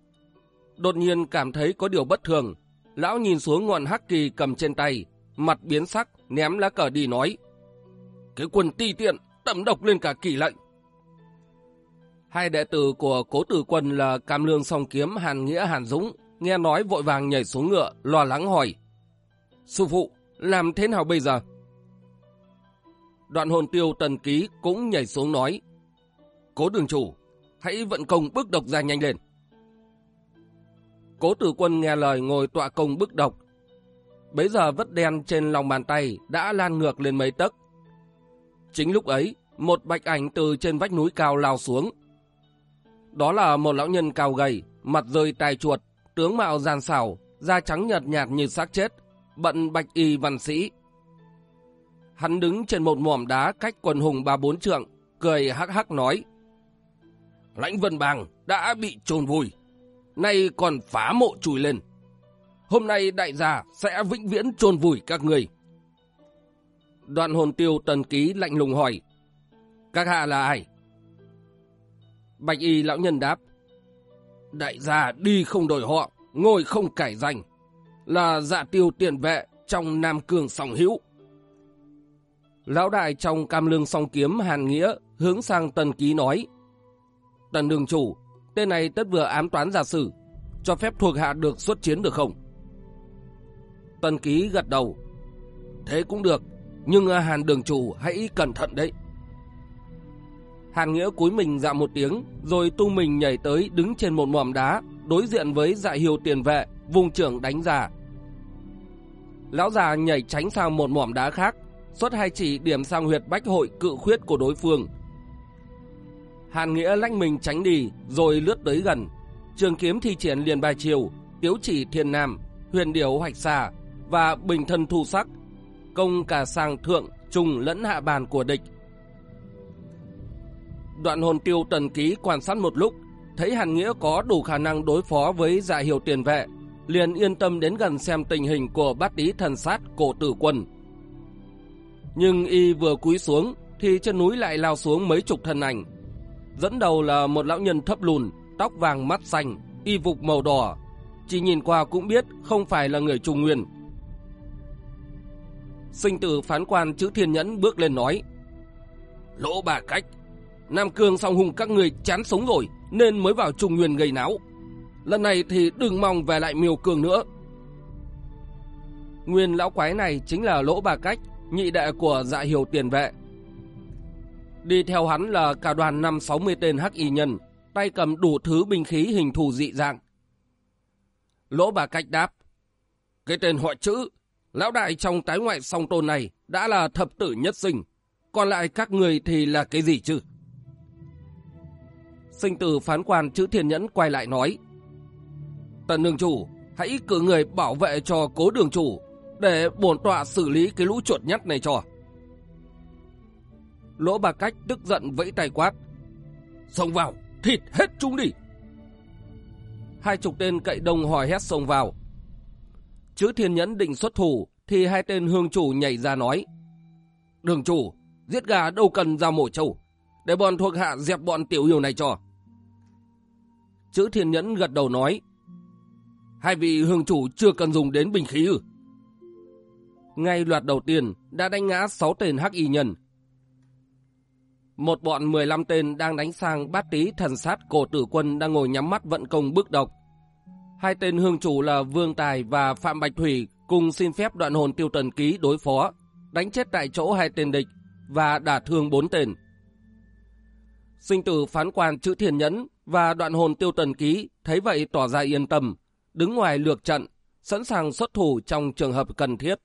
Đột nhiên cảm thấy có điều bất thường. Lão nhìn xuống ngọn hắc kỳ cầm trên tay, mặt biến sắc, ném lá cờ đi nói. Cái quân ti tiện, tẩm độc lên cả kỷ lệnh. Hai đệ tử của cố tử quân là Cam Lương Song Kiếm Hàn Nghĩa Hàn Dũng, nghe nói vội vàng nhảy xuống ngựa, lo lắng hỏi. Sư phụ, làm thế nào bây giờ? Đoạn hồn tiêu tần ký cũng nhảy xuống nói. Cố đường chủ, hãy vận công bước độc ra nhanh lên. Cố tử quân nghe lời ngồi tọa công bức độc. Bấy giờ vất đen trên lòng bàn tay đã lan ngược lên mấy tấc. Chính lúc ấy, một bạch ảnh từ trên vách núi cao lao xuống. Đó là một lão nhân cao gầy, mặt rơi tai chuột, tướng mạo gian xảo, da trắng nhợt nhạt như xác chết, bận bạch y văn sĩ. Hắn đứng trên một mỏm đá cách quần hùng ba bốn trượng, cười hắc hắc nói. Lãnh Vân Bàng đã bị trồn vùi, nay còn phá mộ chùi lên. Hôm nay đại gia sẽ vĩnh viễn trồn vùi các người. Đoạn hồn tiêu tần ký lạnh lùng hỏi. Các hạ là ai? Bạch y lão nhân đáp. Đại gia đi không đổi họ, ngồi không cải danh. Là dạ tiêu tiền vệ trong Nam Cường sòng hữu. Lão đại trong cam lương song kiếm hàn nghĩa hướng sang tần ký nói. Tần đường chủ, tên này tất vừa ám toán giả sử, cho phép thuộc hạ được xuất chiến được không? Tần ký gật đầu. Thế cũng được, nhưng à, hàn đường chủ hãy cẩn thận đấy. Hàn Nghĩa cúi mình dạ một tiếng, rồi tung mình nhảy tới đứng trên một mỏm đá, đối diện với dạ hiều tiền vệ, vùng trưởng đánh già. Lão già nhảy tránh sang một mỏm đá khác, xuất hai chỉ điểm sang huyệt bách hội cự khuyết của đối phương. Hàn Nghĩa lách mình tránh đi, rồi lướt tới gần. Trường kiếm thi triển liền bài chiều, tiếu chỉ thiên nam, huyền điểu hoạch xà và bình thân thu sắc, công cả sang thượng, trùng lẫn hạ bàn của địch. Đoạn hồn tiêu tần ký quan sát một lúc, thấy Hàn Nghĩa có đủ khả năng đối phó với dạ hiệu tiền vệ, liền yên tâm đến gần xem tình hình của bát ý thần sát cổ tử quân. Nhưng y vừa cúi xuống thì chân núi lại lao xuống mấy chục thân ảnh. Dẫn đầu là một lão nhân thấp lùn, tóc vàng mắt xanh, y phục màu đỏ. Chỉ nhìn qua cũng biết không phải là người Trung Nguyên. Sinh tử phán quan chữ thiên nhẫn bước lên nói. Lỗ bà cách, Nam Cương song hùng các người chán sống rồi nên mới vào Trung Nguyên gây náo. Lần này thì đừng mong về lại miêu cường nữa. Nguyên lão quái này chính là lỗ bà cách, nhị đệ của dạ hiểu tiền vệ. Đi theo hắn là cả đoàn năm 60 tên hắc y nhân, tay cầm đủ thứ binh khí hình thù dị dạng. Lỗ bà cách đáp, cái tên họ chữ, lão đại trong tái ngoại song tôn này đã là thập tử nhất sinh, còn lại các người thì là cái gì chứ? Sinh tử phán quan chữ thiên nhẫn quay lại nói, Tần đường chủ, hãy cử người bảo vệ cho cố đường chủ để bổn tọa xử lý cái lũ chuột nhắt này cho. Lỗ bà cách tức giận vẫy tay quát. Xông vào, thịt hết chúng đi. Hai chục tên cậy đông hỏi hét xông vào. Chữ thiên nhẫn định xuất thủ thì hai tên hương chủ nhảy ra nói. Đường chủ, giết gà đâu cần ra mổ trâu, để bọn thuộc hạ dẹp bọn tiểu yêu này cho. Chữ thiên nhẫn gật đầu nói. Hai vị hương chủ chưa cần dùng đến bình khí ư. Ngay loạt đầu tiên đã đánh ngã 6 tên hắc y nhân. Một bọn 15 tên đang đánh sang bát tí thần sát cổ tử quân đang ngồi nhắm mắt vận công bước độc. Hai tên hương chủ là Vương Tài và Phạm Bạch Thủy cùng xin phép đoạn hồn tiêu tần ký đối phó, đánh chết tại chỗ hai tên địch và đả thương bốn tên. Sinh tử phán quan chữ thiền nhẫn và đoạn hồn tiêu tần ký thấy vậy tỏ ra yên tâm, đứng ngoài lược trận, sẵn sàng xuất thủ trong trường hợp cần thiết.